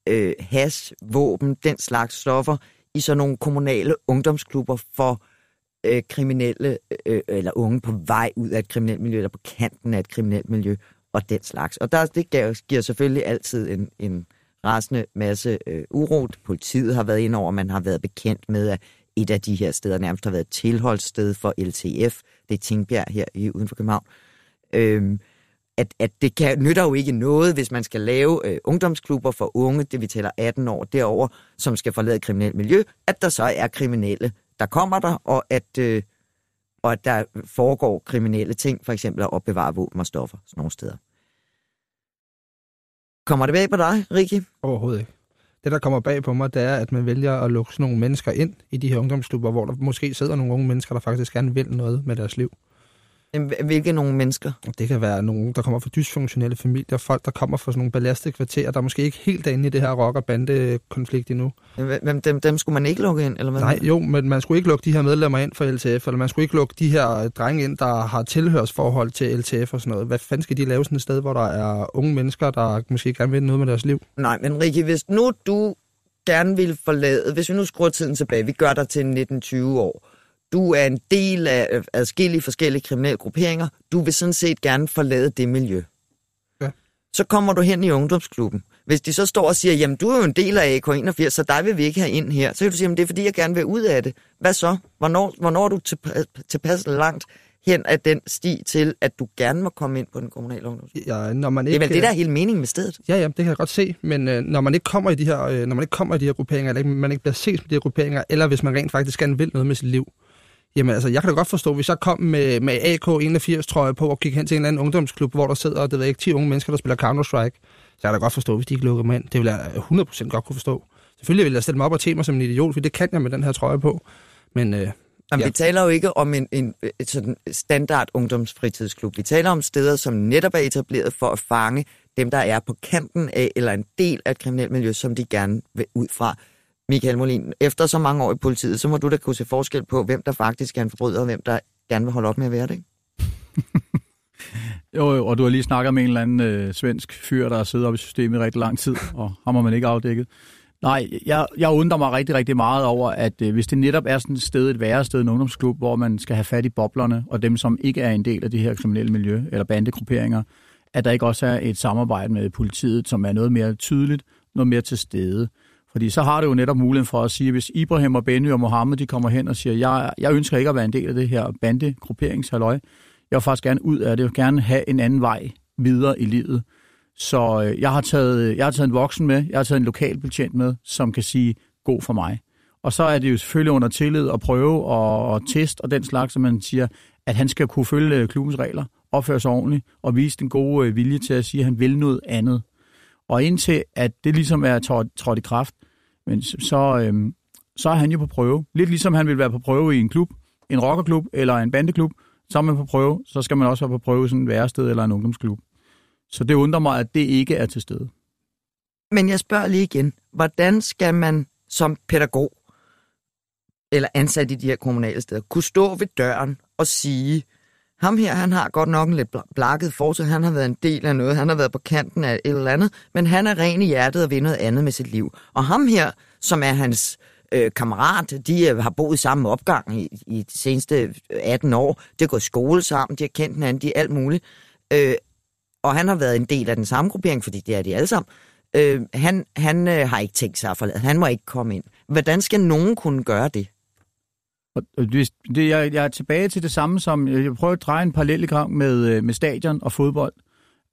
øh, hash, våben, den slags stoffer i sådan nogle kommunale ungdomsklubber for øh, kriminelle øh, øh, eller unge på vej ud af et kriminelt miljø, eller på kanten af et kriminelt miljø, og den slags. Og der, det giver, giver selvfølgelig altid en, en rasende masse øh, uro. Politiet har været ind over, man har været bekendt med, at et af de her steder nærmest har været tilholdssted for LTF. Det er Tingbjerg her i, uden for København. Øhm, at, at det kan, nytter jo ikke noget, hvis man skal lave øh, ungdomsklubber for unge, det vi tæller 18 år derover, som skal forlade et kriminelt miljø, at der så er kriminelle, der kommer der, og at, øh, og at der foregår kriminelle ting, for eksempel at opbevare våben og stoffer sådan nogle steder. Kommer det bag på dig, Rikke? Overhovedet ikke. Det, der kommer bag på mig, det er, at man vælger at lukke sådan nogle mennesker ind i de her ungdomsklubber, hvor der måske sidder nogle unge mennesker, der faktisk gerne vil noget med deres liv. Hvilke nogle mennesker? Det kan være nogen, der kommer fra dysfunktionelle familier, folk, der kommer fra sådan nogle belastede kvarterer, der måske ikke helt er inde i det her rock- og bande-konflikt endnu. Hvem, dem, dem skulle man ikke lukke ind, eller hvad? Nej, jo, men man skulle ikke lukke de her medlemmer ind for LTF, eller man skulle ikke lukke de her drenge ind, der har tilhørsforhold til LTF og sådan noget. Hvad fanden skal de lave sådan et sted, hvor der er unge mennesker, der måske gerne vil noget med deres liv? Nej, men Rikke, hvis nu du gerne ville forlade, hvis vi nu skruer tiden tilbage, vi gør dig til 19-20 år, du er en del af øh, adskillige forskellige kriminelle grupperinger, du vil sådan set gerne forlade det miljø. Ja. Så kommer du hen i ungdomsklubben. Hvis de så står og siger, jamen du er jo en del af AK81, så dig vil vi ikke have ind her, så kan du sige, jamen det er fordi, jeg gerne vil ud af det. Hvad så? Hvornår, hvornår er du tilpas, tilpas langt hen af den sti til, at du gerne må komme ind på den kommunale ungdomsskole? Ja, når man Det ikke, er vel det, der er hele meningen med stedet. Ja, ja, det kan jeg godt se, men øh, når man ikke kommer i de her, øh, når man ikke kommer i de her grupperinger, eller ikke, man ikke bliver set med de her grupperinger, eller hvis man rent faktisk gerne vil noget med sit liv, jamen altså, jeg kan da godt forstå, hvis jeg kom med, med AK81 trøje på og gik hen til en eller anden ungdomsklub, hvor der sidder, det ved jeg ikke, 10 unge mennesker, der spiller Counter-Strike, så jeg kan da godt forstå, hvis de ikke lukker mig ind. Det vil jeg 100% godt kunne forstå. Selvfølgelig vil jeg stille mig op og te mig som en idiot, for det kan jeg med den her trøje på. Men øh, Jamen, Ja. ja. Vi taler jo ikke om en, en et sådan standard ungdomsfritidsklub. Vi taler om steder, som netop er etableret for at fange dem, der er på kanten af eller en del af et kriminelt miljø, som de gerne vil ud fra. Michael Molin, efter så mange år i politiet, så må du da kunne se forskel på, hvem der faktisk er en forbryder, og hvem der gerne vil holde op med at være det. Ikke? Jo, jo, og du har lige snakket med en eller anden øh, svensk fyr, der har siddet oppe i systemet i rigtig lang tid, og ham har man ikke afdækket. Nej, jeg, jeg undrer mig rigtig, rigtig meget over, at øh, hvis det netop er sådan et sted, et værested, en ungdomsklub, hvor man skal have fat i boblerne, og dem, som ikke er en del af det her kriminelle miljø, eller bandegrupperinger, at der ikke også er et samarbejde med politiet, som er noget mere tydeligt, noget mere til stede. Fordi så har det jo netop muligheden for at sige, hvis Ibrahim og Benny og Mohammed, de kommer hen og siger, jeg, jeg ønsker ikke at være en del af det her bandegrupperingshaløj. Jeg vil faktisk gerne ud af det. Jeg vil gerne have en anden vej videre i livet. Så øh, jeg har, taget, jeg har taget en voksen med, jeg har taget en lokal betjent med, som kan sige, god for mig. Og så er det jo selvfølgelig under tillid at prøve og, og test og den slags, som man siger, at han skal kunne følge øh, klubbens regler, opføre sig ordentligt og vise den gode øh, vilje til at sige, at han vil noget andet. Og indtil at det ligesom er trådt, trådt i kraft, men så, så, øhm, så er han jo på prøve. Lidt ligesom han vil være på prøve i en klub, en rockerklub eller en bandeklub, så er man på prøve, så skal man også være på prøve i sådan en værested eller en ungdomsklub. Så det undrer mig, at det ikke er til stede. Men jeg spørger lige igen, hvordan skal man som pædagog eller ansat i de her kommunale steder kunne stå ved døren og sige, ham her, han har godt nok en lidt blakket fortid, han har været en del af noget, han har været på kanten af et eller andet, men han er ren i hjertet og vil noget andet med sit liv. Og ham her, som er hans øh, kammerat, de øh, har boet i samme opgang i, i de seneste øh, 18 år, de har gået skole sammen, de har kendt hinanden, de er alt muligt. Øh, og han har været en del af den samme gruppering, fordi det er de alle sammen. Øh, han han øh, har ikke tænkt sig at forlade. Han må ikke komme ind. Hvordan skal nogen kunne gøre det? Og det, det, jeg, jeg er tilbage til det samme som, jeg prøver at dreje en parallel gang med, øh, med stadion og fodbold.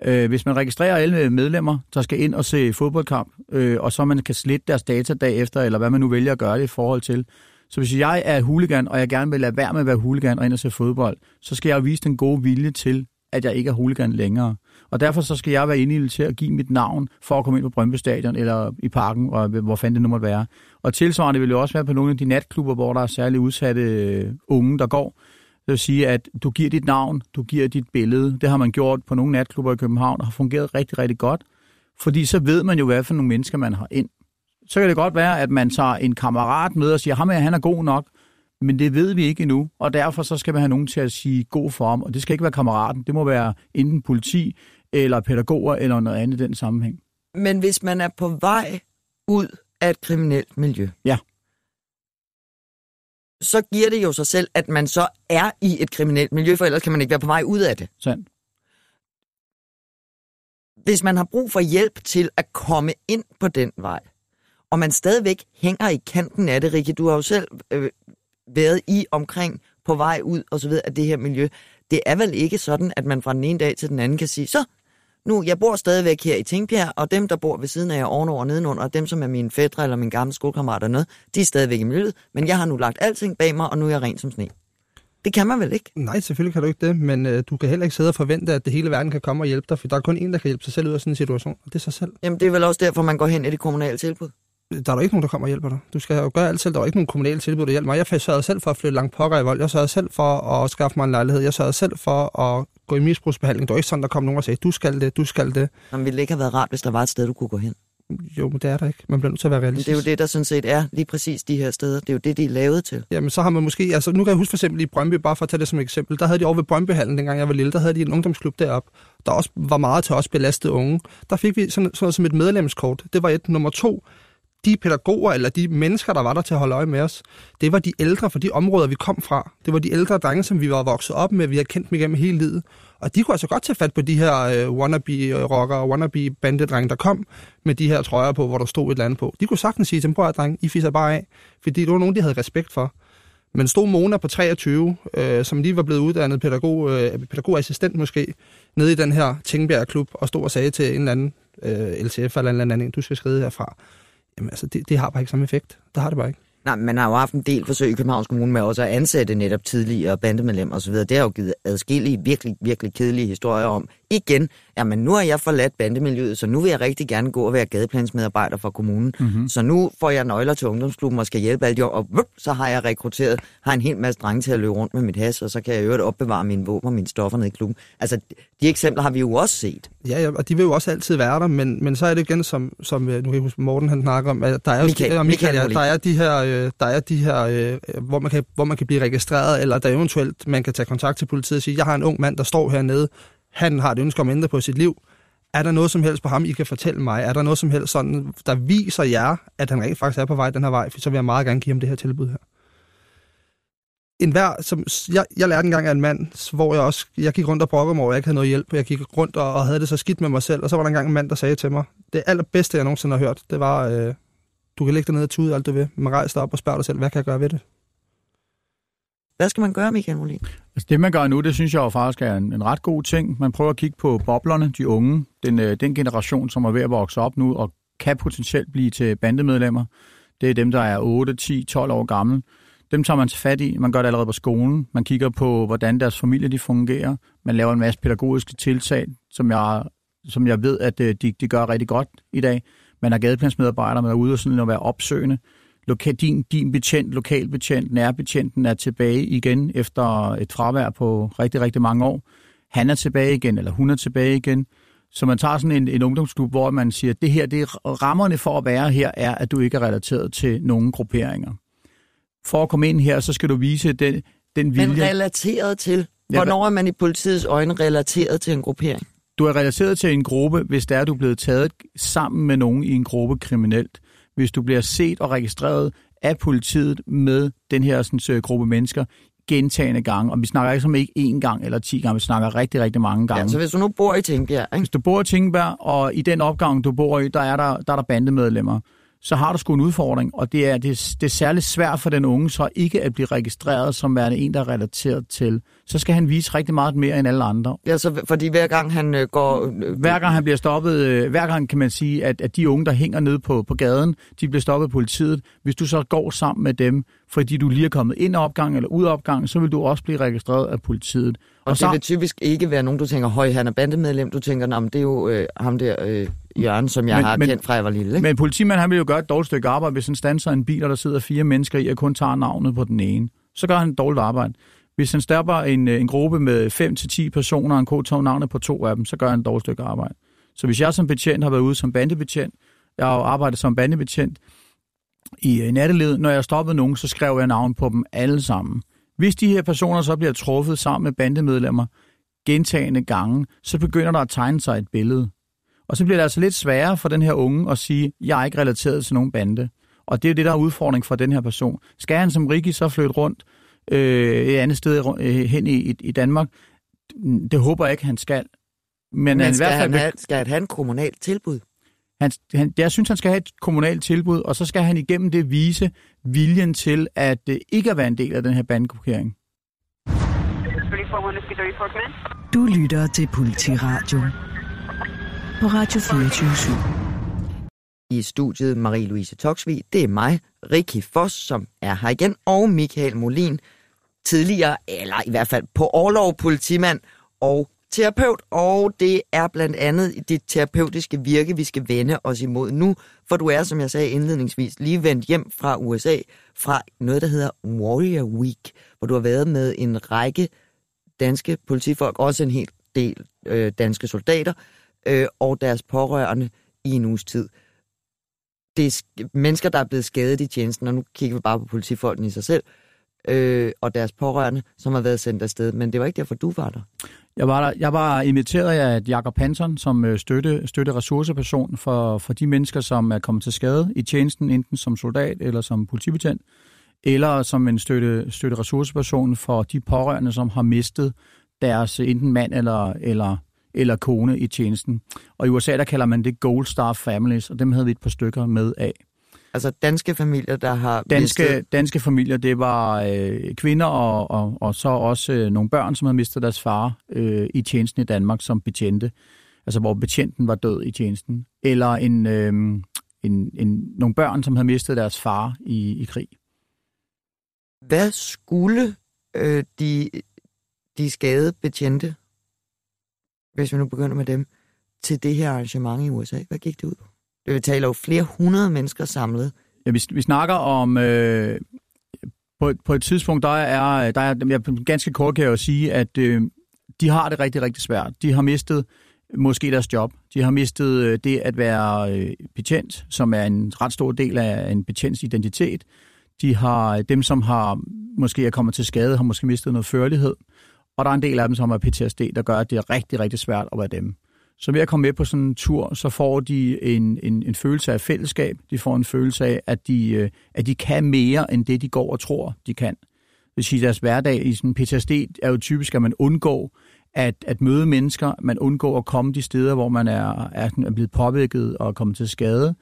Øh, hvis man registrerer alle medlemmer, der skal ind og se fodboldkamp, øh, og så man kan slette deres data dag efter, eller hvad man nu vælger at gøre det i forhold til. Så hvis jeg er hooligan, og jeg gerne vil lade være med at være hooligan og ind og se fodbold, så skal jeg jo vise den gode vilje til, at jeg ikke er hooligan længere. Og derfor så skal jeg være indvillig til at give mit navn for at komme ind på Brøndby Stadion eller i parken, og hvor fanden det nu måtte være. Og tilsvarende vil det også være på nogle af de natklubber, hvor der er særligt udsatte øh, unge, der går. Det vil sige, at du giver dit navn, du giver dit billede. Det har man gjort på nogle natklubber i København, og har fungeret rigtig, rigtig godt. Fordi så ved man jo, hvad for nogle mennesker man har ind. Så kan det godt være, at man tager en kammerat med og siger, ham her, han er god nok, men det ved vi ikke endnu, og derfor så skal man have nogen til at sige god for ham, og det skal ikke være kammeraten, det må være enten politi, eller pædagoger, eller noget andet i den sammenhæng. Men hvis man er på vej ud af et kriminelt miljø, Ja. så giver det jo sig selv, at man så er i et kriminelt miljø, for ellers kan man ikke være på vej ud af det. Sandt. Hvis man har brug for hjælp til at komme ind på den vej, og man stadigvæk hænger i kanten af det, Rikke, du har jo selv øh, været i omkring på vej ud og så videre af det her miljø. Det er vel ikke sådan, at man fra den ene dag til den anden kan sige, så nu, jeg bor stadigvæk her i Tingbjerg, og dem, der bor ved siden af jer ovenover og nedenunder, og dem, som er mine fædre eller mine gamle skolekammerater og noget, de er stadigvæk i miljøet, men jeg har nu lagt alting bag mig, og nu er jeg ren som sne. Det kan man vel ikke? Nej, selvfølgelig kan du ikke det, men øh, du kan heller ikke sidde og forvente, at det hele verden kan komme og hjælpe dig, for der er kun en, der kan hjælpe sig selv ud af sådan en situation, og det er sig selv. Jamen, det er vel også derfor, man går hen i det kommunale tilbud. der er der ikke nogen, der kommer og hjælper dig. Du skal jo gøre alt selv. Der er ikke nogen kommunale tilbud, der hjælper mig. Jeg sørgede selv for at flytte langt pokker i vold. Jeg sørgede selv for at skaffe mig en lejlighed. Jeg sørgede selv for at gå i misbrugsbehandling. Det var ikke sådan, der kom nogen og sagde, du skal det, du skal det. Jamen, ville det ikke have været rart, hvis der var et sted, du kunne gå hen? Jo, men det er der ikke. Man bliver nødt til at være Men realistisk. det er jo det, der sådan set er lige præcis de her steder. Det er jo det, de er lavet til. Jamen, så har man måske... Altså, nu kan jeg huske for eksempel i Brøndby, bare for at tage det som eksempel, der havde de over ved Brøndbyhallen, dengang jeg var lille, der havde de en ungdomsklub deroppe, der også var meget til os belastede unge. Der fik vi sådan, sådan noget som et medlemskort. Det var et. Nummer to, de pædagoger eller de mennesker, der var der til at holde øje med os, det var de ældre fra de områder, vi kom fra. Det var de ældre drenge, som vi var vokset op med, vi har kendt dem igennem hele livet. Og de kunne altså godt tage fat på de her øh, wannabe-rockere øh, og wannabe-bandedrenge, der kom med de her trøjer på, hvor der stod et eller andet på. De kunne sagtens sige til dem, prøv at drenge, I fisser bare af. Fordi det var nogen, de havde respekt for. Men stod Mona på 23, øh, som lige var blevet uddannet pædagog, øh, pædagogassistent måske, nede i den her Tingbjerg-klub, og stod og sagde til en eller anden øh, LCF eller en eller anden, du skal skride herfra. Jamen altså, det, det har bare ikke samme effekt. Det har det bare ikke. Nej, man har jo haft en del forsøg i Københavns Kommune med også at ansætte netop tidligere bandemedlemmer osv. Det har jo givet adskillige virkelig, virkelig kedelige historier om. Igen, jamen nu har jeg forladt bandemiljøet, så nu vil jeg rigtig gerne gå og være gadeplansmedarbejder for kommunen. Mm-hmm. Så nu får jeg nøgler til ungdomsklubben og skal hjælpe alle de og vup, så har jeg rekrutteret, har en hel masse drenge til at løbe rundt med mit has, og så kan jeg i øvrigt opbevare mine våben og mine stoffer nede i klubben. Altså, de eksempler har vi jo også set. Ja, ja, og de vil jo også altid være der, men, men så er det igen, som, som øh, nu kan jeg huske, Morten han snakker om, at der er jo Michael- ja, Michael ja, der er de her, øh, der er de her øh, hvor, man kan, hvor man kan blive registreret, eller der eventuelt man kan tage kontakt til politiet og sige, jeg har en ung mand, der står hernede, han har et ønske om at ændre på sit liv. Er der noget som helst på ham, I kan fortælle mig? Er der noget som helst sådan, der viser jer, at han rent faktisk er på vej den her vej? For så vil jeg meget gerne give ham det her tilbud her. En hver, som, jeg, jeg lærte engang af en mand, hvor jeg også, jeg gik rundt og brokkede mig over, jeg ikke havde noget hjælp, jeg gik rundt og, og havde det så skidt med mig selv, og så var der engang en mand, der sagde til mig, det allerbedste, jeg nogensinde har hørt, det var, øh, du kan lægge dig ned og tude alt du vil, men rejs dig op og spørg dig selv, hvad kan jeg gøre ved det? Hvad skal man gøre, Michael Molin? Altså det, man gør nu, det synes jeg jo faktisk er en, en ret god ting. Man prøver at kigge på boblerne, de unge, den, øh, den generation, som er ved at vokse op nu, og kan potentielt blive til bandemedlemmer. Det er dem, der er 8, 10, 12 år gamle. Dem tager man fat i. Man gør det allerede på skolen. Man kigger på, hvordan deres familie de fungerer. Man laver en masse pædagogiske tiltag, som jeg, som jeg ved, at øh, de, de gør rigtig godt i dag. Man har gadeplansmedarbejdere, man er ude og sådan at være opsøgende. Loka, din, din betjent, lokalbetjent, nærbetjenten er tilbage igen efter et fravær på rigtig, rigtig mange år. Han er tilbage igen, eller hun er tilbage igen. Så man tager sådan en, en ungdomsklub, hvor man siger, at det her, det er rammerne for at være her, er, at du ikke er relateret til nogen grupperinger. For at komme ind her, så skal du vise den, den vilje. Men relateret til, hvornår er man i politiets øjne relateret til en gruppering? Du er relateret til en gruppe, hvis det er, du er blevet taget sammen med nogen i en gruppe kriminelt. Hvis du bliver set og registreret af politiet med den her sådan, gruppe mennesker gentagende gange. Og vi snakker ikke som ikke én gang eller ti gange, vi snakker rigtig, rigtig mange gange. Ja, så hvis du nu bor i Tingbjerg, ikke? Hvis du bor i Tingbjerg, og i den opgang, du bor i, der er der, der, er der bandemedlemmer, så har du sgu en udfordring, og det er, det, det er særligt svært for den unge så ikke at blive registreret som værende en, der er relateret til. Så skal han vise rigtig meget mere end alle andre. Ja, så, fordi hver gang han øh, går... Øh, Hver gang han bliver stoppet, øh, hver gang kan man sige, at, at de unge, der hænger nede på, på gaden, de bliver stoppet af politiet. Hvis du så går sammen med dem, fordi du lige er kommet ind af opgang eller ud af opgang, så vil du også blive registreret af politiet. Og, og så, det vil typisk ikke være nogen, du tænker, høj, han er bandemedlem. Du tænker, men det er jo øh, ham der, øh, Jørgen, som jeg Men- har men- kendt fra jeg var lille. Ikke? Men politimanden han vil jo gøre et dårligt stykke arbejde, hvis han standser en bil, og der sidder fire mennesker i, og kun tager navnet på den ene. Så gør han et dårligt arbejde. Hvis han stopper en, øh, en gruppe med 5-10 personer, og han kun tager navnet på to af dem, så gør han et dårligt stykke arbejde. Så hvis jeg som betjent har været ude som bandebetjent, jeg har jo arbejdet som bandebetjent i øh, nattelivet, når jeg har stoppet nogen, så skriver jeg navn på dem alle sammen. Hvis de her personer så bliver truffet sammen med bandemedlemmer gentagende gange, så begynder der at tegne sig et billede. Og så bliver det altså lidt sværere for den her unge at sige, jeg er ikke relateret til nogen bande. Og det er jo det, der er udfordring for den her person. Skal han som Ricky så flytte rundt øh, et andet sted øh, hen i, i, i Danmark? Det håber jeg ikke, han skal. Men, Men han i skal, hvert fald han have, skal han have en kommunalt tilbud? Han, han, jeg synes, han skal have et kommunalt tilbud, og så skal han igennem det vise viljen til at øh, ikke at være en del af den her bandegruppering. 34 Whiskey 34 come in. Du lytter til Politiradio på Radio 24 I studiet Marie-Louise Toksvig, det er mig, Ricky Foss, som er her igen, og Michael Molin, tidligere, eller i hvert fald på overlov politimand og terapeut, og det er blandt andet det terapeutiske virke, vi skal vende os imod nu, for du er, som jeg sagde indledningsvis, lige vendt hjem fra USA, fra noget, der hedder Warrior Week, hvor du har været med en række danske politifolk, også en hel del øh, danske soldater, øh, og deres pårørende i en uges tid. Det er mennesker, der er blevet skadet i tjenesten, og nu kigger vi bare på politifolkene i sig selv, øh, og deres pårørende, som har været sendt afsted. Men det var ikke derfor, du var der. Jeg var, der, jeg var inviteret af Jakob Hansen som øh, støtte, støtte ressourceperson for, for de mennesker, som er kommet til skade i tjenesten, enten som soldat eller som politibetjent, eller som en støtte, støtte ressourceperson for de pårørende, som har mistet deres øh, enten mand eller, eller, eller kone i tjenesten. Og i USA, der kalder man det Gold Star Families, og dem havde vi et par stykker med af. Altså danske familier, der har Danske, mistet... danske familier, det var øh, kvinder og, og, og så også øh, nogle børn, som havde mistet deres far øh, i tjenesten i Danmark som betjente. Altså hvor betjenten var død i tjenesten. Eller en, øh, en, en, nogle børn, som havde mistet deres far i, i krig. Hvad skulle øh, de, de skadede betjente, hvis vi nu begynder med dem, til det her arrangement i USA? Hvad gik det ud på? Det tale om flere hundrede mennesker samlet. Ja, vi, vi snakker om... Øh, på, på et tidspunkt, der er, der er jeg, ganske kort kan jeg jo sige, at øh, de har det rigtig, rigtig svært. De har mistet måske deres job. De har mistet øh, det at være øh, betjent, som er en ret stor del af en betjents identitet. De har dem, som har måske er kommet til skade, har måske mistet noget førlighed. Og der er en del af dem, som har PTSD, der gør, at det er rigtig, rigtig svært at være dem. Så ved at komme med på sådan en tur, så får de en, en, en følelse af fællesskab. De får en følelse af, at de, øh, at de kan mere, end det de går og tror, de kan. Det vil sige, deres hverdag i sådan PTSD er jo typisk, at man undgår at, at møde mennesker, man undgår at komme de steder, hvor man er, er, er blevet påvirket og kommet til skade,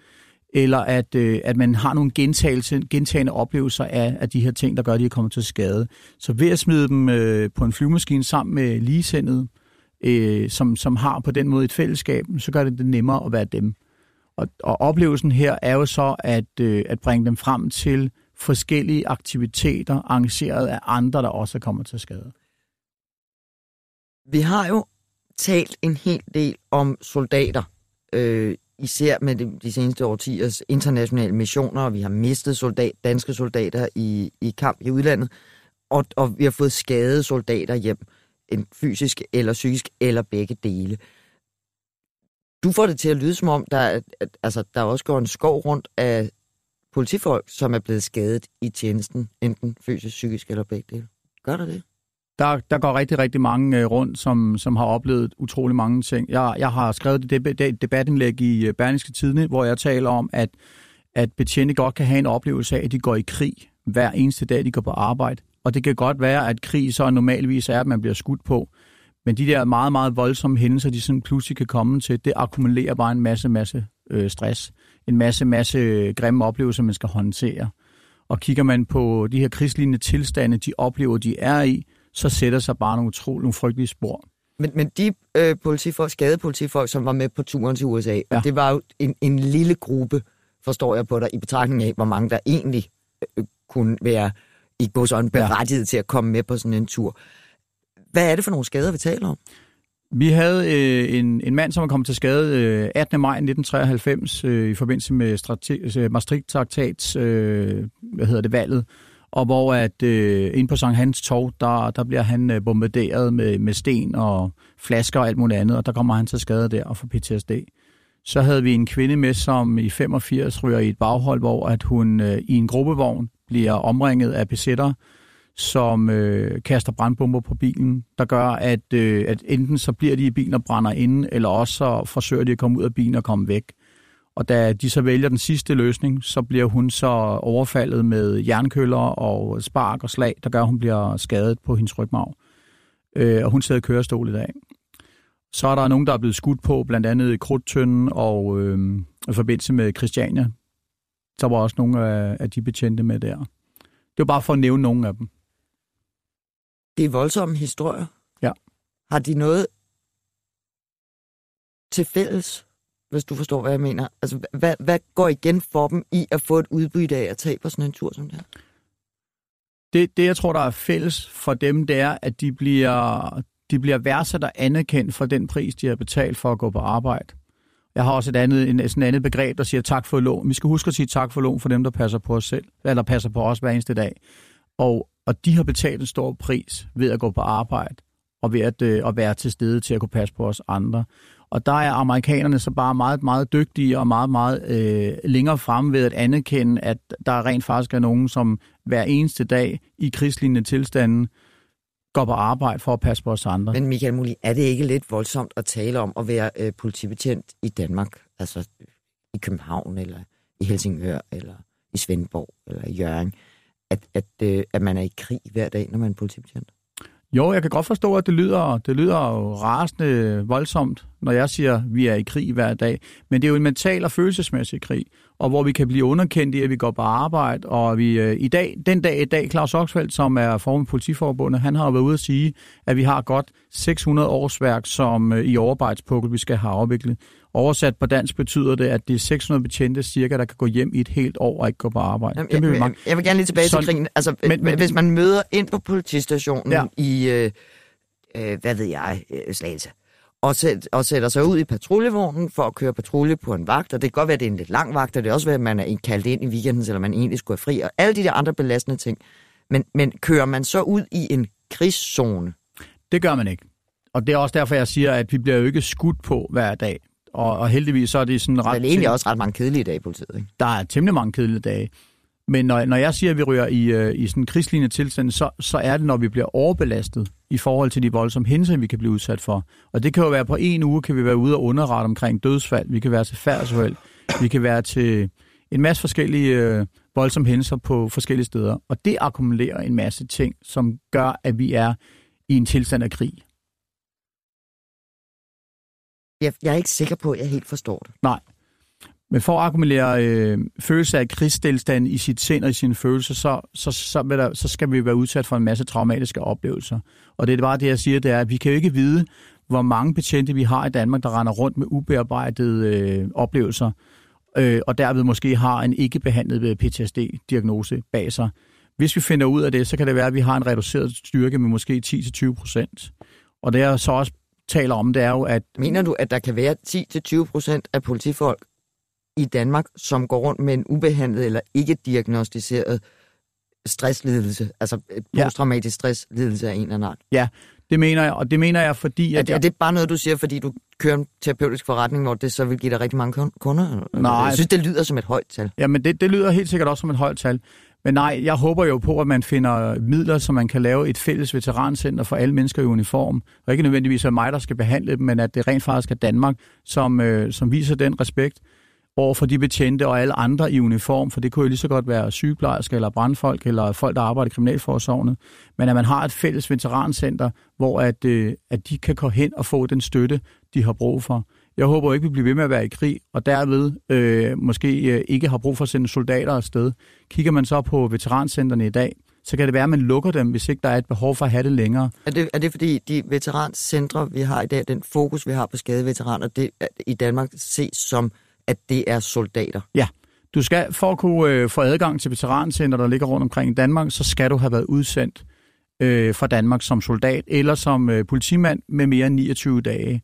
eller at, øh, at man har nogle gentagelse, gentagende oplevelser af, af de her ting, der gør, at de er kommet til skade. Så ved at smide dem øh, på en flyvemaskine sammen med ligesindede, øh, Øh, som, som har på den måde et fællesskab, så gør det det nemmere at være dem. Og, og oplevelsen her er jo så at, øh, at bringe dem frem til forskellige aktiviteter, arrangeret af andre, der også kommer til skade. Vi har jo talt en hel del om soldater, øh, især med de, de seneste årtiers internationale missioner, og vi har mistet soldat, danske soldater i, i kamp i udlandet, og, og vi har fået skadede soldater hjem, en fysisk eller psykisk, eller begge dele. Du får det til at lyde som om, der, er- at, altså, der også går en skov rundt af politifolk, som er blevet skadet i tjenesten, enten fysisk, psykisk eller begge dele. Gør der det? Der, der går rigtig, rigtig mange øh, rundt, som, som har oplevet utrolig mange ting. Jeg, jeg har skrevet et deb- debatindlæg i øh, Berlingske Tidene, hvor jeg taler om, at, at betjente godt kan have en oplevelse af, at de går i krig hver eneste dag, de går på arbejde. Og det kan godt være, at krig så normalvis er, at man bliver skudt på. Men de der meget, meget voldsomme hændelser, de sådan pludselig kan komme til, det akkumulerer bare en masse, masse øh, stress. En masse, masse grimme oplevelser, man skal håndtere. Og kigger man på de her krigslignende tilstande, de oplever, de er i, så sætter sig bare nogle utrolige, nogle frygtelige spor. Men, men de øh, politifolk, skadede politifolk, som var med på turen til USA. Ja. og det var jo en, en lille gruppe, forstår jeg på dig, i betragtning af, hvor mange der egentlig øh, kunne være i god sådan Ja. berettiget ja. til at komme med på sådan en tur. Hvad er det for nogle skader, vi taler om? Vi havde øh, en, en mand, som var kommet til skade øh, 18. maj 1993 øh, i forbindelse med strate- øh, Maastricht-traktats, øh, hvad hedder det, valget, og hvor at øh, inde på Sankt Hans Torv, der, der bliver han øh, bombarderet med, med sten og flasker og alt muligt andet, og der kommer han til skade der og får PTSD. Så havde vi en kvinde med, som i 85 ryger i et baghold, hvor at hun øh, i en gruppevogn bliver omringet af besætter, som øh, kaster brandbomber på bilen, der gør, at, øh, at enten så bliver de i bilen og brænder inde, eller også så forsøger de at komme ud af bilen og komme væk. Og da de så vælger den sidste løsning, så bliver hun så overfaldet med jernkøller og spark og slag, der gør, at hun bliver skadet på hendes rygmarv. Øh, og hun sidder i kørestol i dag. Så er der nogen, der er blevet skudt på, blandt andet i Krudtønden og øh, i forbindelse med Christiania. Så var også nogle af, af de betjente med der. Det var bare for at nævne nogle af dem. Det er voldsomme historier. Ja. Har de noget til fælles, hvis du forstår, hvad jeg mener? Altså, hvad, hvad går igen for dem i at få et udbytte af at tage på sådan en tur som det her? det, det, jeg tror, der er fælles for dem, det er, at de bliver, De bliver værdsat og anerkendt for den pris, de har betalt for at gå på arbejde. Jeg har også et andet, en, sådan andet begreb, der siger tak for lån. Vi skal huske at sige tak for lån for dem, der passer på os selv, eller passer på os hver eneste dag. Og, og de har betalt en stor pris ved at gå på arbejde, og ved at, øh, at være til stede til at kunne passe på os andre. Og der er amerikanerne så bare meget, meget dygtige og meget, meget øh, længere frem ved at anerkende, at der rent faktisk er nogen, som hver eneste dag i krigslignende tilstanden går på arbejde for at passe på os andre. Men Michael Muli, er det ikke lidt voldsomt at tale om at være øh, politibetjent i Danmark? Altså i København, eller i Helsingør, eller i Svendborg, eller i Jørgen? At, at, øh, at man er i krig hver dag, når man er politibetjent? Jo, jeg kan godt forstå, at det lyder, det lyder jo rasende voldsomt, når jeg siger, at vi er i krig hver dag. Men det er jo en mental og følelsesmæssig krig, og hvor vi kan blive underkendt i, at vi går på arbejde. Og vi øh, i dag, den dag i dag, Claus Oxfeldt, som er formand politiforbundet, han har været ude at sige, at vi har godt 600 årsværk, som øh, i overarbejdspukkel, vi skal have afviklet. Oversat på dansk betyder det, at det er 600 betjente cirka, der kan gå hjem i et helt år og ikke gå på arbejde. Jamen, det vil vi jeg, jeg, jeg vil gerne lige tilbage Sådan- til krigen. Altså, Men- men, hvis man møder ind på politistationen Ja. ja. i, øh, øh, hvad ved jeg, øh, Slagelse, og, sæt, og sætter sig ud i patruljevognen for at køre patrulje på en vagt, og det kan godt være, at det er en lidt lang vagt, og det kan også være, at man er kaldt ind i weekenden, eller man egentlig skulle have fri, og alle de der andre belastende ting. Men, men kører man så ud i en krigszone, Det gør man ikke. Og det er også derfor, jeg siger, at vi bliver jo ikke skudt på hver dag. Og, og heldigvis så er det sådan ret... er egentlig også ret mange kedelige dage i politiet, ikke? Der er temmelig mange kedelige dage. Men når, når jeg siger, at vi ryger i, øh, i sådan en krigslignende tilstand, så, så er det, når vi bliver overbelastet i forhold til de voldsomme hændelser, vi kan blive udsat for. Og det kan jo være på en uge, kan vi være ude og underrette omkring dødsfald. Vi kan være til færdsuheld. Vi kan være til en masse forskellige øh, voldsomme hændelser på forskellige steder. Og det akkumulerer en masse ting, som gør, at vi er i en tilstand af krig. Jeg, jeg er ikke sikker på, at jeg helt forstår det. Nej. Men for at akkumulere øh, følelse af krigstilstand i sit sind og i sine følelser, så, så, så, vil der, så skal vi være udsat for en masse traumatiske oplevelser. Og det er bare det, jeg siger, det er, at vi kan jo ikke vide, hvor mange betjente vi har i Danmark, der render rundt med ubearbejdede øh, oplevelser, øh, og derved måske har en ikke behandlet øh, PTSD-diagnose bag sig. Hvis vi finder ud af det, så kan det være, at vi har en reduceret styrke med måske 10-20 procent. Og det er så også taler om, det er jo, at Mener du, at der kan være 10-20 procent af politifolk i Danmark, som går rundt med en ubehandlet eller ikke diagnostiseret stresslidelse, altså Ja. posttraumatisk stresslidelse af en eller anden art? det mener jeg, og det mener jeg, fordi... Er, At det- er det bare noget, du siger, fordi du kører en terapeutisk forretning, hvor det så vil give dig rigtig mange kun- kunder? Nej. Jeg synes, det lyder som et højt tal. Jamen, det, det lyder helt sikkert også som et højt tal. Men nej, jeg håber jo på, at man finder midler, så man kan lave et fælles veterancenter for alle mennesker i uniform. Og ikke nødvendigvis er mig, der skal behandle dem, men at det rent faktisk er Danmark, som, øh, som viser den respekt over for de betjente og alle andre i uniform, for det kunne jo lige så godt være sygeplejersker eller brandfolk eller folk, der arbejder i kriminalforsorgen, Men at man har et fælles veterancenter, hvor at, øh, at de kan gå hen og få den støtte, de har brug for. Jeg håber ikke, vi bliver ved med at være i krig, og derved øh, måske øh, ikke har brug for at sende soldater afsted. Kigger man så på veterancentrene i dag, så kan det være, at man lukker dem, hvis ikke der er et behov for at have det længere. Er det, er det fordi, de veterancentre, vi har i dag, den fokus, vi har på skadede veteraner, det er, i Danmark ses som, at det er soldater? Du skal, for at kunne øh, få adgang til veterancenter, der ligger rundt omkring i Danmark, så skal du have været udsendt øh, fra Danmark som soldat eller som øh, politimand med mere end 29 dage.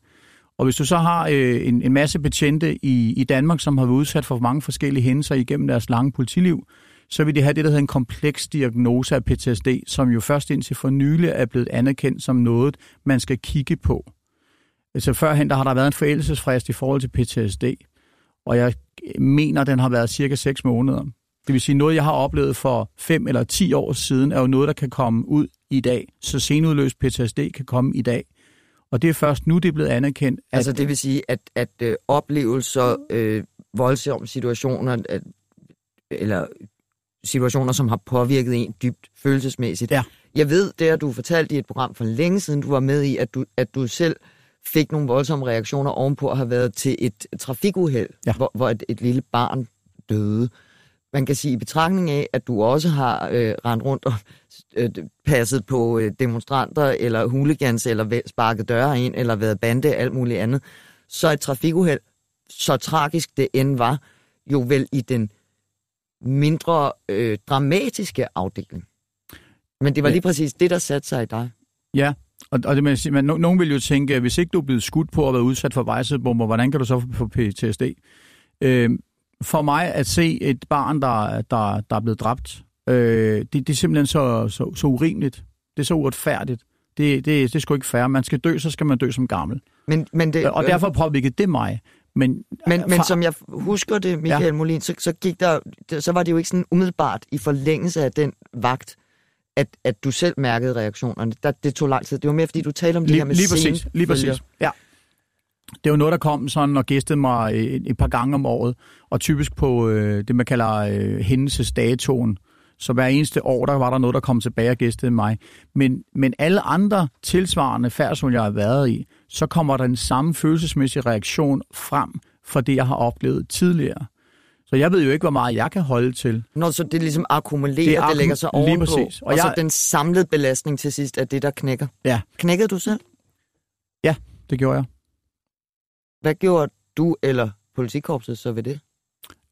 Og hvis du så har øh, en, en masse betjente i, i Danmark, som har været udsat for mange forskellige hændelser igennem deres lange politiliv, så vil de have det, der hedder en kompleks diagnose af PTSD, som jo først indtil for nylig er blevet anerkendt som noget, man skal kigge på. Altså førhen, der har der været en forældelsesfrist i forhold til PTSD, og jeg mener, den har været cirka 6 måneder. Det vil sige, noget, jeg har oplevet for 5 eller 10 år siden, er jo noget, der kan komme ud i dag. Så senudløst PTSD kan komme i dag. Og det er først nu, det er blevet anerkendt. At, Altså det vil sige, at, at øh, oplevelser, øh, voldsomme situationer, at, eller situationer, som har påvirket en dybt følelsesmæssigt. Ja. Jeg ved, det har du fortalt i et program for længe siden, du var med i, at du, at du selv fik nogle voldsomme reaktioner ovenpå at have været til et trafikuheld, Ja. hvor, hvor et, et lille barn døde. Man kan sige i betragtning af, at du også har øh, rendt rundt og øh, passet på øh, demonstranter, eller hooligans, eller sparket døre ind, eller været bande, alt muligt andet, så et trafikuheld, så tragisk det end var, jo vel i den mindre øh, dramatiske afdeling. Men det var lige præcis det, der satte sig i dig. Ja, Og, og det, man, man, no- nogen vil jo tænke, at hvis ikke du er blevet skudt på og været udsat for vejsidebomber, hvordan kan du så få PTSD? Øh, for mig at se et barn, der, der, der er blevet dræbt, øh, det, det er simpelthen så, så, så urimeligt. Det er så uretfærdigt. Det, det, det er sgu ikke fair. Man skal dø, så skal man dø som gammel. Men, men, det, Og derfor påvirkede det mig. Men, men, men fra- som jeg husker det, Michael Ja. Molin, så, så, gik der, så var det jo ikke sådan umiddelbart i forlængelse af den vagt, at, at du selv mærkede reaktionerne. Der, det tog lang tid. Det var mere, fordi du talte om det her Lige, med lige præcis, lige præcis. Ja. Det var noget, der kom sådan og gæstede mig et, et par gange om året, og typisk på øh, det, man kalder øh, hændelsesdatoen. Så hver eneste år, der var der noget, der kom tilbage og gæstede mig. Men, men alle andre tilsvarende færdsel, jeg har været i, så kommer der den samme følelsesmæssige reaktion frem for det, jeg har oplevet tidligere. Så jeg ved jo ikke, hvor meget jeg kan holde til. Når så det ligesom akkumulerer, Det er det lægger sig akkum- ovenpå, og, Og og så jeg- den samlede belastning til sidst er det, der knækker. Ja. Knækkede du selv? Det gjorde jeg. Hvad gjorde du eller politikorpset så ved det?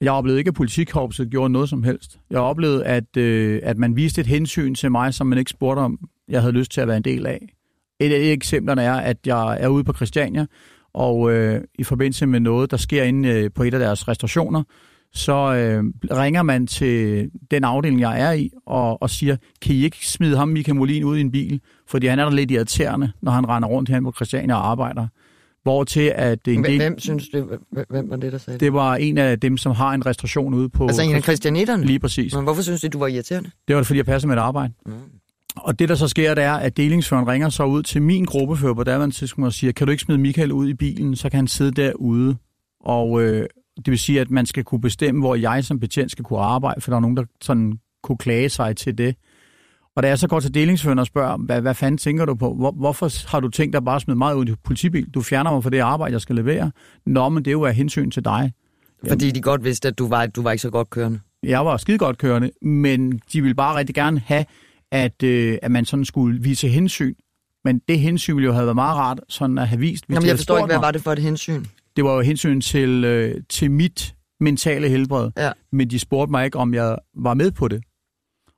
Jeg oplevede ikke, at politikorpset gjorde noget som helst. Jeg oplevede, at, øh, at man viste et hensyn til mig, som man ikke spurgte om, jeg havde lyst til at være en del af. Et af eksemplerne er, at jeg er ude på Christiania, og øh, i forbindelse med noget, der sker inde øh, på et af deres restaurationer, så øh, ringer man til den afdeling, jeg er i, og, og siger, kan I ikke smide ham, Michael Molin, ud i en bil? Fordi han er da lidt irriterende, når han render rundt her på Christiania og arbejder. Hvor til at en del, hvem synes du, hvem, var det, der sagde det? det var en af dem, som har en restauration ude på... Altså en af christianitterne? Lige præcis. Men hvorfor synes du, du var irriterende? Det var det, fordi jeg passede med et arbejde. Mm. Og det, der så sker, det er, at delingsføren ringer så ud til min gruppefører på daværende tidspunkt og siger, kan du ikke smide Michael ud i bilen, så kan han sidde derude. Og øh, det vil sige, at man skal kunne bestemme, hvor jeg som betjent skal kunne arbejde, for der er nogen, der sådan kunne klage sig til det. Og da jeg så går til delingsføren og spørger, hvad, hvad fanden tænker du på? Hvor, hvorfor har du tænkt dig bare at smide mig ud i politibil? Du fjerner mig fra det arbejde, jeg skal levere. Nå, men det er jo af hensyn til dig. Fordi de godt vidste, at du var, du var ikke så godt kørende. Jeg var skide godt kørende, men de ville bare rigtig gerne have, at, øh, at man sådan skulle vise hensyn. Men det hensyn ville jo have været meget rart sådan at have vist, hvis Jamen, jeg forstår ikke, hvad mig. var det for et hensyn? Det var jo hensyn til, øh, til mit mentale helbred, Ja. men de spurgte mig ikke, om jeg var med på det.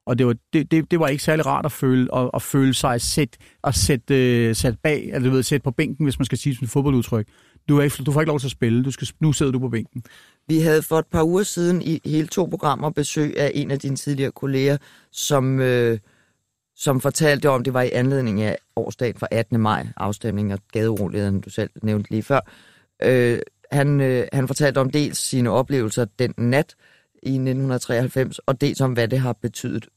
Og det var, det, det, det var ikke særlig rart at føle, at, at føle sig sæt, at sætte, øh, sat bag, eller du ved, sætte på bænken, hvis man skal sige sådan et fodboldudtryk. Du, er ikke, du får ikke lov til at spille, du skal, nu sidder du på bænken. Vi havde for et par uger siden i hele to programmer besøg af en af dine tidligere kolleger, som, øh, som fortalte om, det var i anledning af årsdagen for 18. maj, afstemning og gadeuroligheden, du selv nævnte lige før. Øh, han, øh, han fortalte om dels sine oplevelser den nat i 1993, og dels om, hvad det har betydet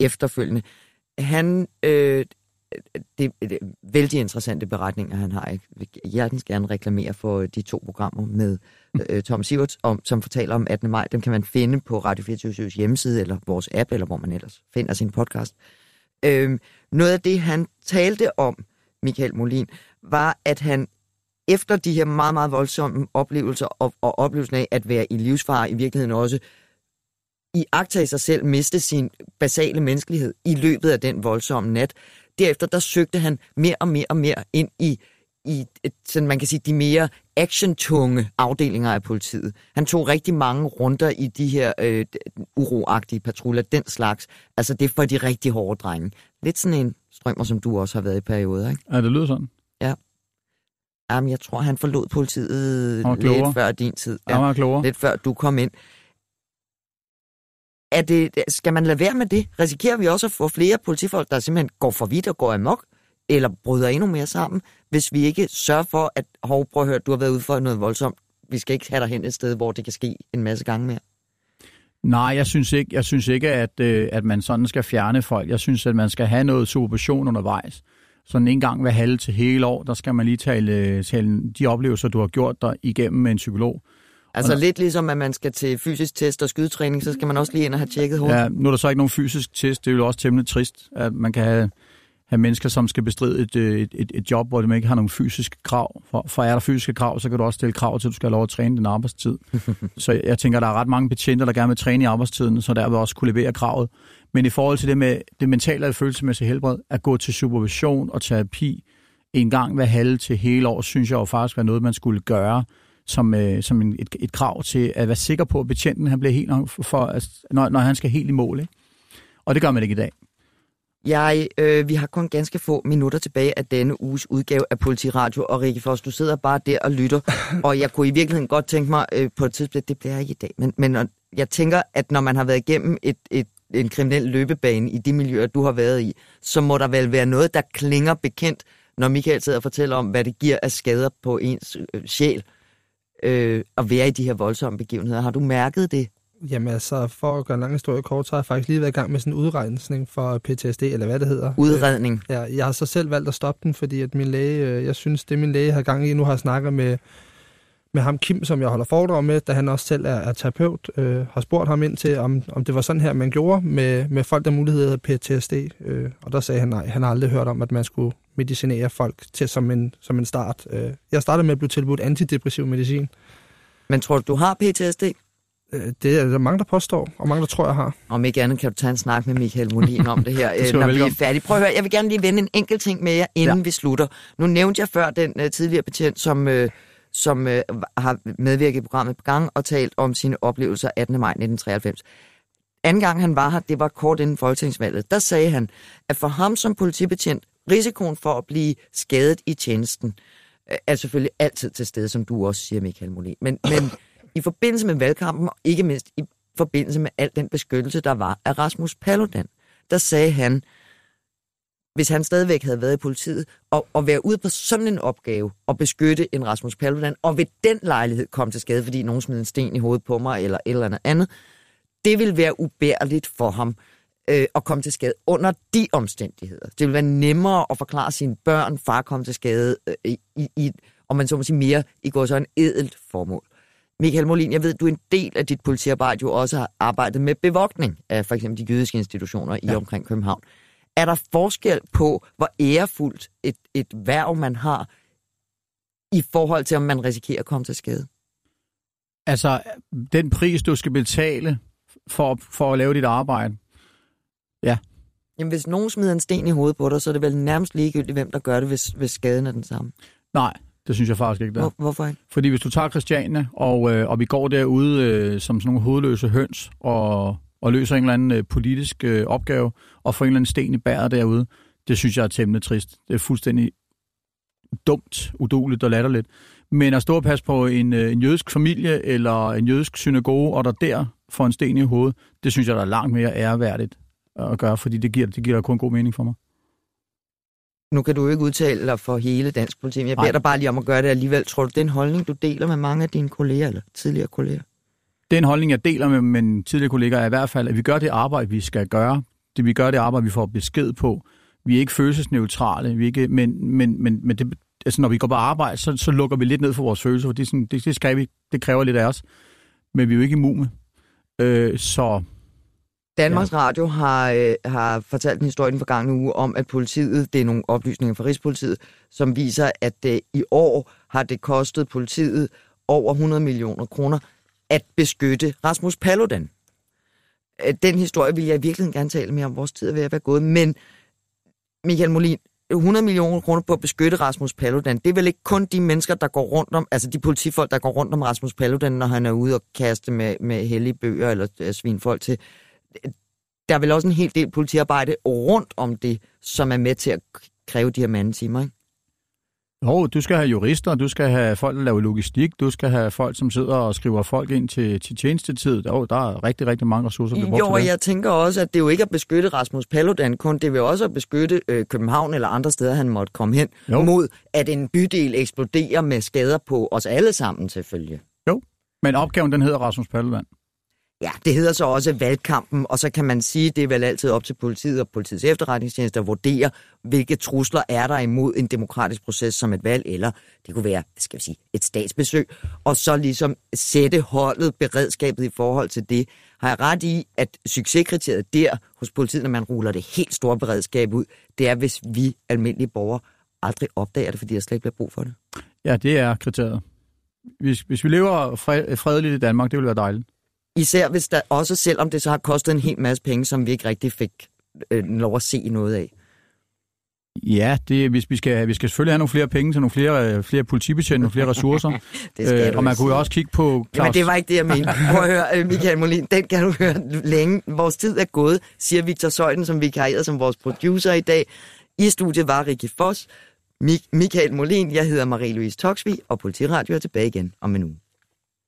efterfølgende. Han, øh, det, det er vældig interessante beretninger, han har. Ikke? Jeg vil gerne reklamere for de to programmer med øh, Tom Sivert, om, som fortæller om 18. maj. Dem kan man finde på Radio 24 hjemmeside, eller vores app, eller hvor man ellers finder sin podcast. Øh, noget af det, han talte om, Michael Molin, var, at han efter de her meget, meget voldsomme oplevelser, og, og oplevelsen af at være i livsfare i virkeligheden også, i akta i sig selv miste sin basale menneskelighed i løbet af den voldsomme nat. Derefter der søgte han mere og mere og mere ind i, i sådan man kan sige, de mere actiontunge afdelinger af politiet. Han tog rigtig mange runder i de her øh, uroagtige patruljer, den slags. Altså det er for de rigtig hårde drenge. Lidt sådan en strømmer, som du også har været i perioder, ikke? Ja, det lyder sådan. Jamen, jeg tror, han forlod politiet Han lidt før din tid. Ja. Jeg var klogere. lidt før du kom ind. Er det, skal man lade være med det? Risikerer vi også at få flere politifolk, der simpelthen går for vidt og går amok, eller bryder endnu mere sammen, hvis vi ikke sørger for, at, hov, prøv at høre, du har været ude for noget voldsomt. Vi skal ikke have dig hen et sted, hvor det kan ske en masse gange mere. Nej, jeg synes ikke, jeg synes ikke at, øh, at man sådan skal fjerne folk. Jeg synes, at man skal have noget supervision undervejs. Sådan en gang hver halve til hele år, der skal man lige tale, tale de oplevelser, du har gjort dig igennem med en psykolog. Altså Og- lidt ligesom, at man skal til fysisk test og skydetræning, så skal man også lige ind og have tjekket hovedet. Ja, nu er der så ikke nogen fysisk test. Det er jo også temmelig trist, at man kan have, have mennesker, som skal bestride et, øh, et, et, et job, hvor de ikke har nogen fysiske krav. For, for er der fysiske krav, så kan du også stille krav til, at du skal have lov at træne din arbejdstid. så jeg tænker, der er ret mange betjente, der gerne vil træne i arbejdstiden, så der vil også kunne levere kravet. Men i forhold til det med det mentale og følelsesmæssige helbred, at gå til supervision og terapi en gang hver halve til hele år, synes jeg jo faktisk er noget, man skulle gøre som, øh, som en, et, et krav til at være sikker på, at betjenten han bliver helt for, at, når, når han skal helt i mål. Ikke? Og det gør man ikke i dag. Jeg, øh, vi har kun ganske få minutter tilbage af denne uges udgave af Politiradio, og Rikke Foss, du sidder bare der og lytter, og jeg kunne i virkeligheden godt tænke mig øh, på et tidspunkt, det bliver jeg ikke i dag, men, men øh, jeg tænker, at når man har været igennem et, et, en kriminel løbebane i de miljøer, du har været i, så må der vel være noget, der klinger bekendt, når Michael sidder og fortæller om, hvad det giver af skader på ens øh, sjæl øh, at være i de her voldsomme begivenheder. Har du mærket det? Jamen altså, for at gøre en lang historie kort, så har jeg faktisk lige været i gang med sådan en udregning for PTSD, eller hvad det hedder. Udredning. Ja, jeg har så selv valgt at stoppe den, fordi at min læge, øh, jeg synes, det min læge har gang i, nu har jeg snakket med, med ham Kim, som jeg holder foredrag med, da han også selv er, er terapeut, øh, har spurgt ham ind til, om, om det var sådan her, man gjorde med, med folk, der mulighed PTSD. Øh, og der sagde han nej, han har aldrig hørt om, at man skulle medicinere folk til som en, som en start. Øh, jeg startede med at blive tilbudt antidepressiv medicin. Men tror du, du har PTSD? Øh, det er der mange, der påstår, og mange, der tror, jeg har. Om ikke andet kan du tage en snak med Michael Molin om det her, Det øh, skal når vi er færdige. Prøv at høre, jeg vil gerne lige vende en enkelt ting med jer, inden ja. vi slutter. Nu nævnte jeg før den uh, tidligere betjent, som, uh, som øh, har medvirket i programmet på gang og talt om sine oplevelser 18. maj 1993. Anden gang han var her, det var kort inden folketingsvalget, der sagde han, at for ham som politibetjent, risikoen for at blive skadet i tjenesten, øh, er selvfølgelig altid til stede, som du også siger, Michael Molin. Men, men i forbindelse med valgkampen, og ikke mindst i forbindelse med al den beskyttelse, der var af Rasmus Paludan, der sagde han, hvis han stadigvæk havde været i politiet, og, og være ude på sådan en opgave, og beskytte en Rasmus Paludan, og ved den lejlighed kom til skade, fordi nogen smed en sten i hovedet på mig, eller et eller andet andet, det vil være ubærligt for ham øh, at komme til skade under de omstændigheder. Det vil være nemmere at forklare sine børn, far kom til skade, øh, i, i, i, om man så må sige mere, i går så en edelt formål. Michael Molin, jeg ved, du er en del af dit politiarbejde jo også har arbejdet med bevogtning af for eksempel de jødiske institutioner i Ja. omkring København. Er der forskel på, hvor ærefuldt et, et værv man har, i forhold til, om man risikerer at komme til skade? Altså, den pris, du skal betale for, for at lave dit arbejde, Jamen, hvis nogen smider en sten i hovedet på dig, så er det vel nærmest ligegyldigt, hvem der gør det, hvis, hvis skaden er den samme. nej, det synes jeg faktisk ikke, der. Hvor, hvorfor ikke? Fordi hvis du tager Christiane, og, øh, og vi går derude øh, som sådan nogle hovedløse høns, og, og løser en eller anden øh, politisk øh, opgave, og får en eller anden sten i bæret derude, det synes jeg er temmelig trist. Det er fuldstændig dumt, uduligt og latterligt. Men at stå og passe på en, øh, en jødisk familie, eller en jødisk synagoge, og der der får en sten i hovedet, det synes jeg, der er langt mere æreværdigt at gøre, fordi det giver, det giver kun god mening for mig. Nu kan du jo ikke udtale dig for hele dansk politi, men jeg Nej. beder dig bare lige om at gøre det alligevel. Tror du, det er en holdning, du deler med mange af dine kolleger, eller tidligere kolleger? Det er en holdning, jeg deler med mine tidligere kollegaer, er i hvert fald, at vi gør det arbejde, vi skal gøre. Det, vi gør det arbejde, vi får besked på. Vi er ikke følelsesneutrale, vi er ikke, men, men, men, men det, altså, når vi går på arbejde, så, så lukker vi lidt ned for vores følelser, for det, sådan, det, det, skal vi, det kræver lidt af os. Men vi er jo ikke immune. Øh, så Danmarks ja. Radio har, øh, har fortalt en historie den forgangne uge om, at politiet, det er nogle oplysninger fra Rigspolitiet, som viser, at øh, i år har det kostet politiet over 100 millioner kroner at beskytte Rasmus Paludan. Øh, den historie vil jeg virkelig gerne tale mere om. Vores tid er ved at være gået. Men Michael Molin, 100 millioner kroner på at beskytte Rasmus Paludan, det er vel ikke kun de mennesker, der går rundt om, altså de politifolk, der går rundt om Rasmus Paludan, når han er ude og kaste med, med hellige bøger eller øh, svinfolk til. Der er vel også en hel del politiarbejde rundt om det, som er med til at kræve de her mandetimer, ikke? Jo, du skal have jurister, du skal have folk, der laver logistik, du skal have folk, som sidder og skriver folk ind til, til tjenestetid. Jo, der er rigtig, rigtig mange ressourcer, der brugt Jo, og jeg tænker også, at det er jo ikke at beskytte Rasmus Paludan kun, det vil også at beskytte øh, København eller andre steder, han måtte komme hen, Jo. jo. mod at en bydel eksploderer med skader på os alle sammen selvfølgelig. Men opgaven, den hedder Rasmus Paludan. Ja, det hedder så også valgkampen, og så kan man sige, det er vel altid op til politiet og politiets efterretningstjeneste at vurdere, hvilke trusler er der imod en demokratisk proces som et valg, eller det kunne være, hvad skal vi sige, et statsbesøg, og så ligesom sætte holdet, beredskabet i forhold til det. Har jeg ret i, at succeskriteriet der hos politiet, når man ruller det helt store beredskab ud, det er, hvis vi almindelige borgere aldrig opdager det, fordi der slet ikke bliver brug for det. Ja, det er kriteriet. Hvis, hvis vi lever fredeligt i Danmark, det vil være dejligt. Især hvis der, også selvom det så har kostet en hel masse penge, som vi ikke rigtig fik øh, lov at se noget af. Ja, det, hvis vi, skal, vi skal selvfølgelig have nogle flere penge til nogle flere, flere politibetjente, nogle flere ressourcer. Det skal øh, og man kunne jo også kigge på Claus. Men det var ikke det, jeg mente. Prøv at høre, øh, Michael Molin, den kan du høre længe. Vores tid er gået, siger Victor Søjden, som vikarierede som vores producer i dag. I studiet var Rikke Foss, Mik- Michael Molin, jeg hedder Marie-Louise Toksvig, og Politiradio er tilbage igen om en uge.